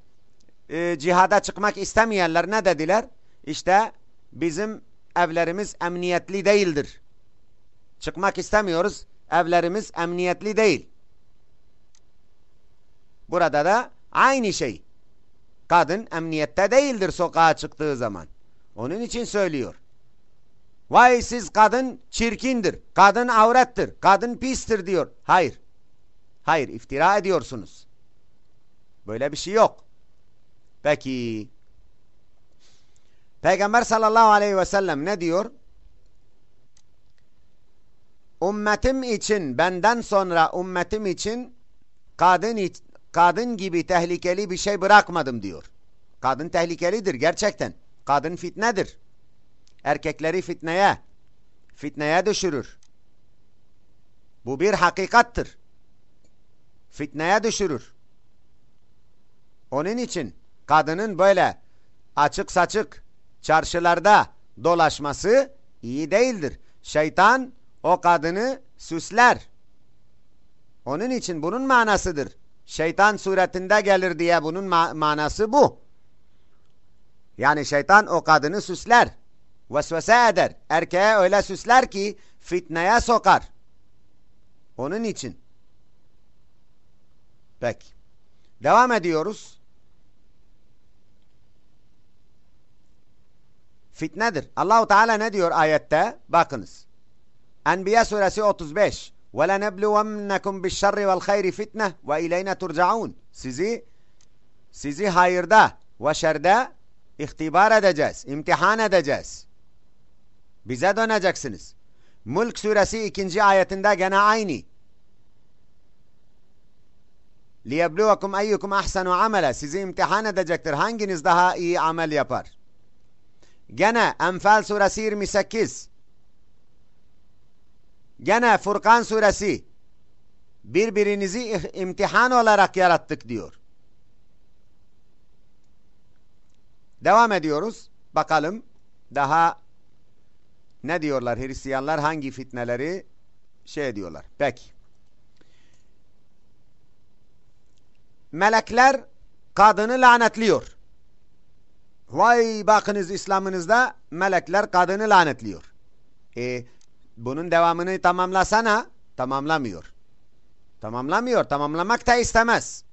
e, cihada çıkmak istemeyenler ne dediler? İşte bizim evlerimiz emniyetli değildir. Çıkmak istemiyoruz. Evlerimiz emniyetli değil. Burada da aynı şey. Kadın emniyette değildir sokağa çıktığı zaman. Onun için söylüyor. Vay siz kadın çirkindir, kadın avrettir, kadın pistir diyor. Hayır. Hayır iftira ediyorsunuz. Böyle bir şey yok. Peki. Peygamber sallallahu aleyhi ve sellem ne diyor? Ümmetim için benden sonra ümmetim için kadın kadın gibi tehlikeli bir şey bırakmadım diyor. Kadın tehlikelidir gerçekten. Kadın fitnedir. Erkekleri fitneye fitneye düşürür. Bu bir hakikattır. Fitneye düşürür. Onun için kadının böyle açık saçık çarşılarda dolaşması iyi değildir. Şeytan o kadını süsler. Onun için bunun manasıdır. Şeytan suretinde gelir diye bunun ma manası bu. Yani şeytan o kadını süsler. Vesvese eder. Erkeğe öyle süsler ki fitneye sokar. Onun için. Peki. Devam ediyoruz. Fitnedir. Allahu Teala ne diyor ayette? Bakınız. Enbiya suresi 35. وَلَنَبْلُوَنَّكُمْ بِالشَّرِّ وَالْخَيْرِ فِتْنَةً وَاِلَيْنَ تُرْجَعُونَ Sizi sizi hayırda ve şerde ihtibar edeceğiz, imtihan edeceğiz. Bize döneceksiniz. Mulk suresi ikinci ayetinde gene aynı. لِيَبْلُوَكُمْ اَيُّكُمْ اَحْسَنُ عَمَلًا Sizi imtihan edecektir. Hanginiz daha iyi amel yapar? Gene Enfal suresi 28 Gene Furkan suresi birbirinizi imtihan olarak yarattık diyor. Devam ediyoruz. Bakalım daha ne diyorlar Hristiyanlar hangi fitneleri şey ediyorlar. Peki. Melekler kadını lanetliyor. Vay bakınız İslam'ınızda melekler kadını lanetliyor. E, bunun devamını tamamlasana. Tamamlamıyor. Tamamlamıyor. Tamamlamak da istemez.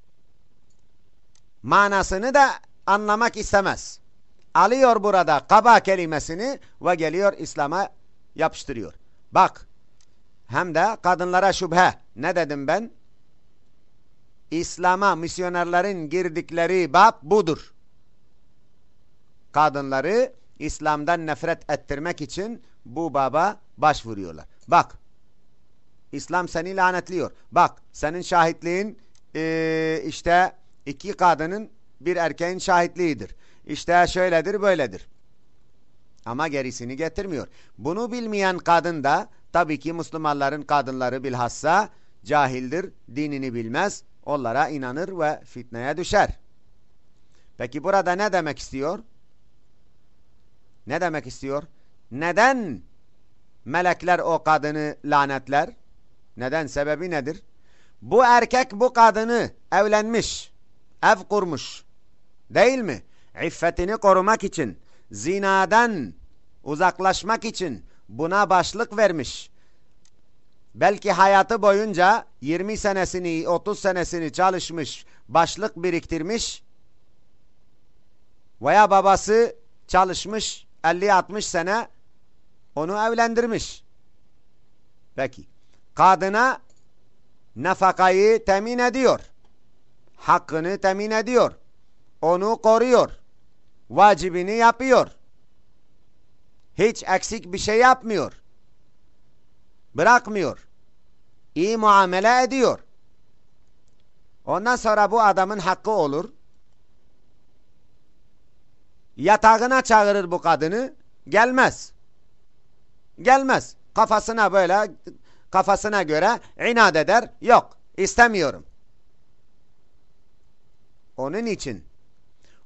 Manasını da anlamak istemez. Alıyor burada kaba kelimesini ve geliyor İslam'a yapıştırıyor. Bak hem de kadınlara şüphe. Ne dedim ben? İslam'a misyonerlerin girdikleri bab budur. Kadınları İslam'dan nefret ettirmek için bu baba başvuruyorlar. Bak İslam seni lanetliyor. Bak senin şahitliğin e, işte iki kadının bir erkeğin şahitliğidir. İşte şöyledir böyledir. Ama gerisini getirmiyor. Bunu bilmeyen kadın da tabii ki Müslümanların kadınları bilhassa cahildir, dinini bilmez, onlara inanır ve fitneye düşer. Peki burada ne demek istiyor? Ne demek istiyor? Neden melekler o kadını lanetler? Neden? Sebebi nedir? Bu erkek bu kadını evlenmiş, ev kurmuş. Değil mi? İffetini korumak için, zinadan uzaklaşmak için buna başlık vermiş. Belki hayatı boyunca 20 senesini, 30 senesini çalışmış, başlık biriktirmiş veya babası çalışmış 50-60 sene onu evlendirmiş. Peki. Kadına nafakayı temin ediyor. Hakkını temin ediyor. Onu koruyor. Vacibini yapıyor. Hiç eksik bir şey yapmıyor. Bırakmıyor. İyi muamele ediyor. Ondan sonra bu adamın hakkı olur. Yatağına çağırır bu kadını. Gelmez. Gelmez. Kafasına böyle kafasına göre inat eder. Yok istemiyorum. Onun için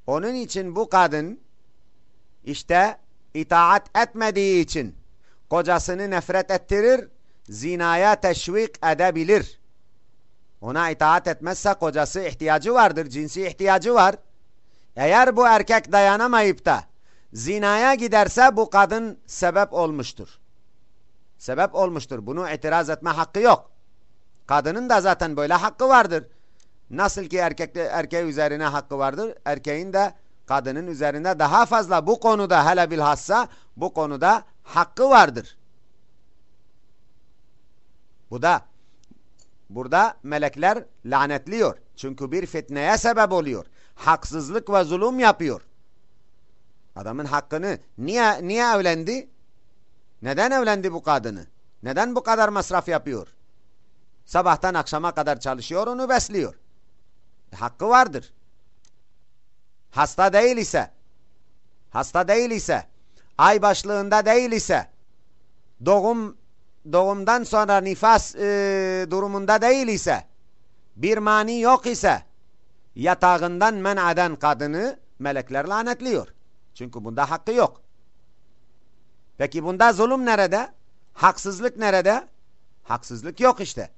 onun için bu kadın işte itaat etmediği için kocasını nefret ettirir, zinaya teşvik edebilir. Ona itaat etmezse kocası ihtiyacı vardır, cinsi ihtiyacı var. Eğer bu erkek dayanamayıp da zinaya giderse bu kadın sebep olmuştur. Sebep olmuştur. Bunu itiraz etme hakkı yok. Kadının da zaten böyle hakkı vardır. Nasıl ki erkekte erkeği üzerine hakkı vardır, erkeğin de kadının üzerinde daha fazla bu konuda hele bilhassa bu konuda hakkı vardır. Bu da burada melekler lanetliyor. Çünkü bir fitneye sebep oluyor. Haksızlık ve zulüm yapıyor. Adamın hakkını niye niye evlendi? Neden evlendi bu kadını? Neden bu kadar masraf yapıyor? Sabahtan akşama kadar çalışıyor, onu besliyor. E, hakkı vardır. Hasta değil ise, hasta değil ise, ay başlığında değil ise, doğum doğumdan sonra nifas e, durumunda değil ise, bir mani yok ise, yatağından men eden kadını melekler lanetliyor. Çünkü bunda hakkı yok. Peki bunda zulüm nerede? Haksızlık nerede? Haksızlık yok işte.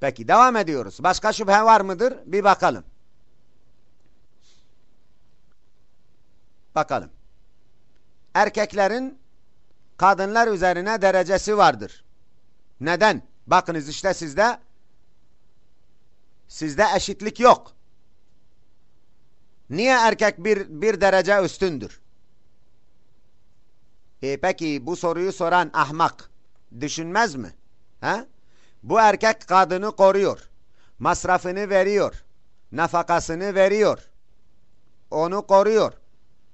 Peki devam ediyoruz. Başka şüphe var mıdır? Bir bakalım. Bakalım. Erkeklerin kadınlar üzerine derecesi vardır. Neden? Bakınız işte sizde sizde eşitlik yok. Niye erkek bir, bir derece üstündür? E peki bu soruyu soran ahmak düşünmez mi? Ha? Bu erkek kadını koruyor. Masrafını veriyor. Nafakasını veriyor. Onu koruyor.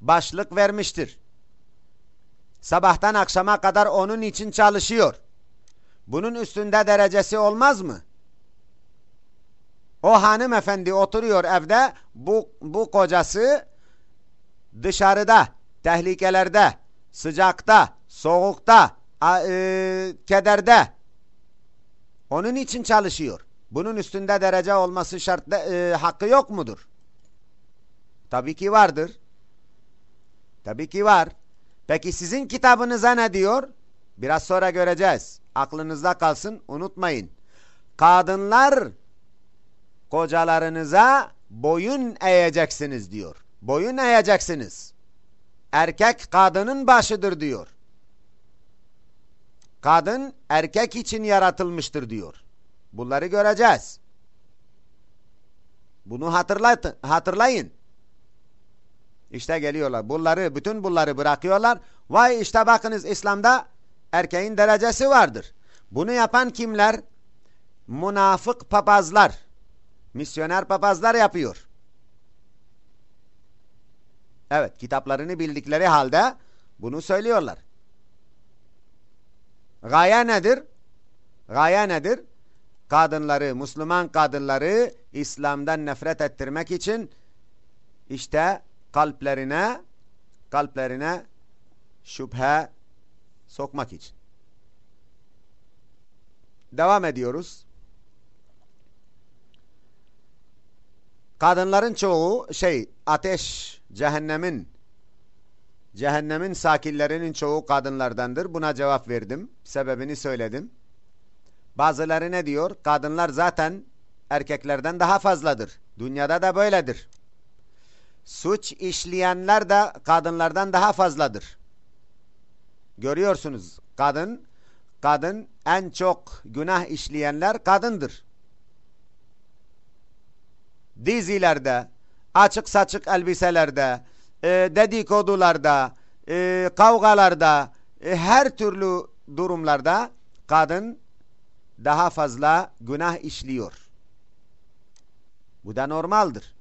Başlık vermiştir. Sabahtan akşama kadar onun için çalışıyor. Bunun üstünde derecesi olmaz mı? O hanımefendi oturuyor evde, bu, bu kocası dışarıda, tehlikelerde, sıcakta, soğukta, e, kederde Onun için çalışıyor. Bunun üstünde derece olması şart e, hakkı yok mudur? Tabii ki vardır. Tabii ki var. Peki sizin kitabınıza ne diyor? Biraz sonra göreceğiz. Aklınızda kalsın, unutmayın. Kadınlar kocalarınıza boyun eğeceksiniz diyor. Boyun eğeceksiniz. Erkek kadının başıdır diyor. Kadın erkek için yaratılmıştır diyor. Bunları göreceğiz. Bunu hatırlatın, hatırlayın. İşte geliyorlar. Bunları, bütün bunları bırakıyorlar. Vay işte bakınız İslam'da erkeğin derecesi vardır. Bunu yapan kimler? Münafık papazlar. Misyoner papazlar yapıyor. Evet, kitaplarını bildikleri halde bunu söylüyorlar. Gaye nedir? Gaye nedir? Kadınları, Müslüman kadınları İslam'dan nefret ettirmek için işte kalplerine kalplerine şüphe sokmak için. Devam ediyoruz. Kadınların çoğu şey ateş cehennemin cehennemin sakinlerinin çoğu kadınlardandır. Buna cevap verdim. Sebebini söyledim. Bazıları ne diyor? Kadınlar zaten erkeklerden daha fazladır. Dünyada da böyledir. Suç işleyenler de kadınlardan daha fazladır. Görüyorsunuz kadın kadın en çok günah işleyenler kadındır. Dizilerde, açık saçık elbiselerde, e, dedikodularda, e, kavgalarda, e, her türlü durumlarda kadın daha fazla günah işliyor. Bu da normaldir.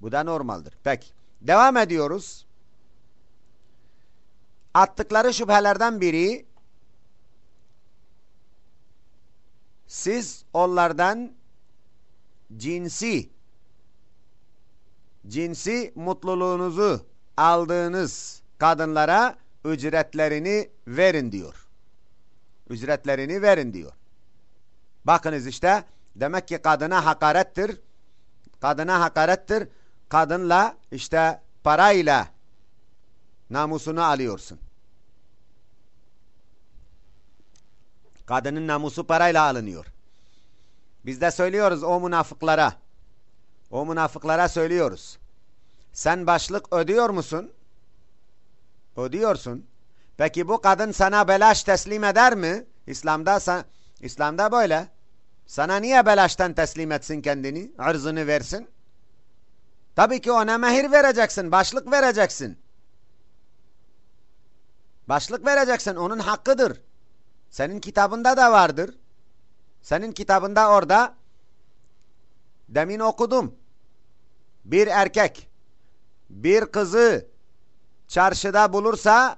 Bu da normaldir. Peki. Devam ediyoruz. Attıkları şüphelerden biri siz onlardan cinsi cinsi mutluluğunuzu aldığınız kadınlara ücretlerini verin diyor. Ücretlerini verin diyor. Bakınız işte demek ki kadına hakarettir. Kadına hakarettir. Kadınla işte parayla namusunu alıyorsun. Kadının namusu parayla alınıyor. Biz de söylüyoruz o münafıklara. O münafıklara söylüyoruz. Sen başlık ödüyor musun? Ödüyorsun. Peki bu kadın sana belaş teslim eder mi? İslam'da İslam'da böyle. Sana niye belaştan teslim etsin kendini? Arzını versin. Tabii ki ona mehir vereceksin. Başlık vereceksin. Başlık vereceksin. Onun hakkıdır. Senin kitabında da vardır. Senin kitabında orada demin okudum. Bir erkek bir kızı çarşıda bulursa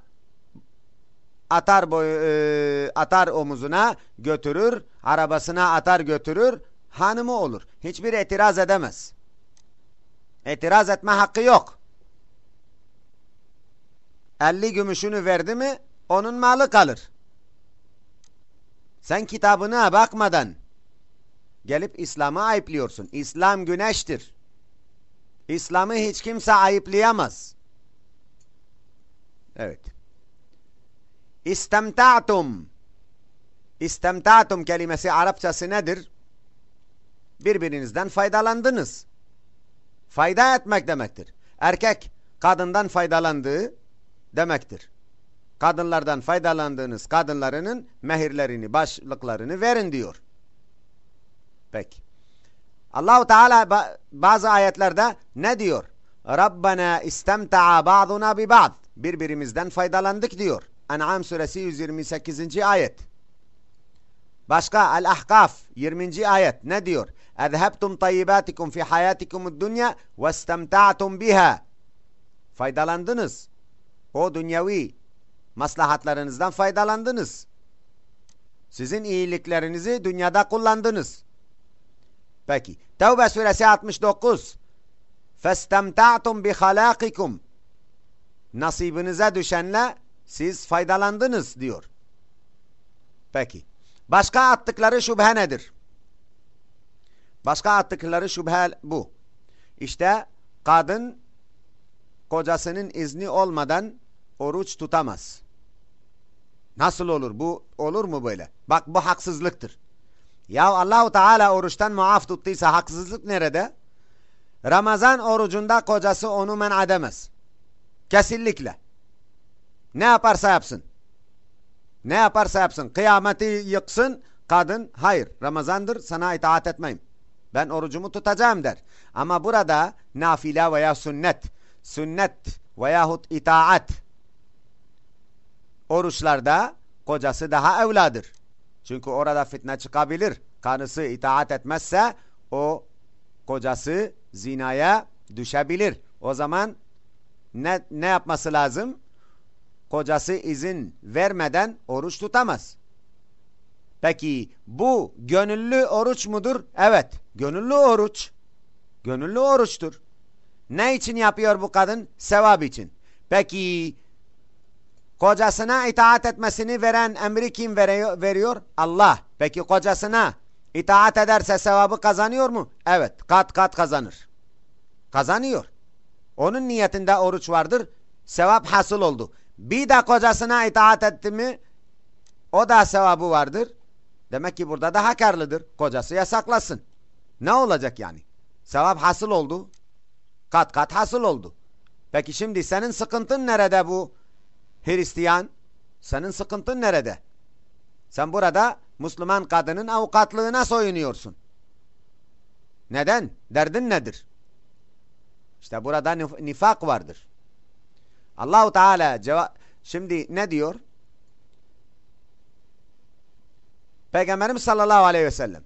atar boy, e, atar omuzuna götürür, arabasına atar götürür, hanımı olur. Hiçbir itiraz edemez. İtiraz etme hakkı yok. 50 gümüşünü verdi mi onun malı kalır. Sen kitabına bakmadan gelip İslam'ı ayıplıyorsun. İslam güneştir. İslam'ı hiç kimse ayıplayamaz. Evet. İstemta'tum İstemta'tum kelimesi Arapçası nedir? Birbirinizden faydalandınız. Fayda etmek demektir. Erkek kadından faydalandığı demektir Kadınlardan faydalandığınız kadınlarının mehirlerini, başlıklarını verin diyor. Peki. Allahu Teala bazı ayetlerde ne diyor? Rabbena istemta'a ba'duna bi ba'd. Birbirimizden faydalandık diyor. En'am suresi 128. ayet. Başka El-Ahkaf 20. ayet ne diyor? اَذْهَبْتُمْ طَيِّبَاتِكُمْ فِي حَيَاتِكُمُ الدُّنْيَا وَاسْتَمْتَعْتُمْ بِهَا Faydalandınız. O dünyevi Maslahatlarınızdan faydalandınız. Sizin iyiliklerinizi dünyada kullandınız. Peki. Tevbe suresi 69. Festemta'tum bi halakikum. Nasibinize düşenle siz faydalandınız diyor. Peki. Başka attıkları şüphe nedir? Başka attıkları şüphe bu. İşte kadın kocasının izni olmadan oruç tutamaz. Nasıl olur? Bu olur mu böyle? Bak bu haksızlıktır. Ya Allahu Teala oruçtan muaf tuttuysa haksızlık nerede? Ramazan orucunda kocası onu men edemez. Kesinlikle. Ne yaparsa yapsın. Ne yaparsa yapsın. Kıyameti yıksın. Kadın hayır Ramazandır sana itaat etmeyim. Ben orucumu tutacağım der. Ama burada nafile veya sünnet, sünnet veyahut itaat oruçlarda kocası daha evladır. Çünkü orada fitne çıkabilir. Karısı itaat etmezse o kocası zinaya düşebilir. O zaman ne, ne yapması lazım? Kocası izin vermeden oruç tutamaz. Peki bu gönüllü oruç mudur? Evet. Gönüllü oruç. Gönüllü oruçtur. Ne için yapıyor bu kadın? Sevap için. Peki kocasına itaat etmesini veren emri kim veriyor? Allah. Peki kocasına itaat ederse sevabı kazanıyor mu? Evet. Kat kat kazanır. Kazanıyor. Onun niyetinde oruç vardır. Sevap hasıl oldu. Bir de kocasına itaat etti mi o da sevabı vardır. Demek ki burada daha karlıdır. Kocası yasaklasın. Ne olacak yani? Sevap hasıl oldu. Kat kat hasıl oldu. Peki şimdi senin sıkıntın nerede bu Hristiyan? Senin sıkıntın nerede? Sen burada Müslüman kadının avukatlığına soyunuyorsun. Neden? Derdin nedir? İşte burada nifak vardır. Allahu Teala cevap şimdi ne diyor? Peygamberimiz sallallahu aleyhi ve sellem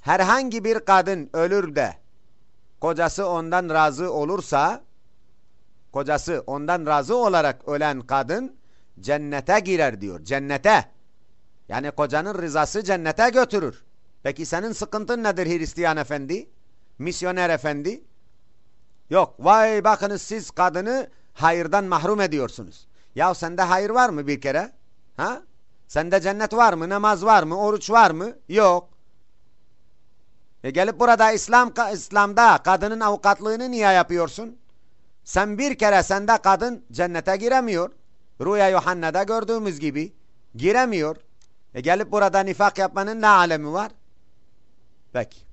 herhangi bir kadın ölür de kocası ondan razı olursa kocası ondan razı olarak ölen kadın cennete girer diyor. Cennete. Yani kocanın rızası cennete götürür. Peki senin sıkıntın nedir Hristiyan efendi? Misyoner efendi? Yok. Vay bakınız siz kadını hayırdan mahrum ediyorsunuz. Ya sende hayır var mı bir kere? Ha? Sende cennet var mı? Namaz var mı? Oruç var mı? Yok. E gelip burada İslam İslam'da kadının avukatlığını niye yapıyorsun? Sen bir kere sende kadın cennete giremiyor. Rüya Yuhanna'da gördüğümüz gibi giremiyor. E gelip burada nifak yapmanın ne alemi var? Peki.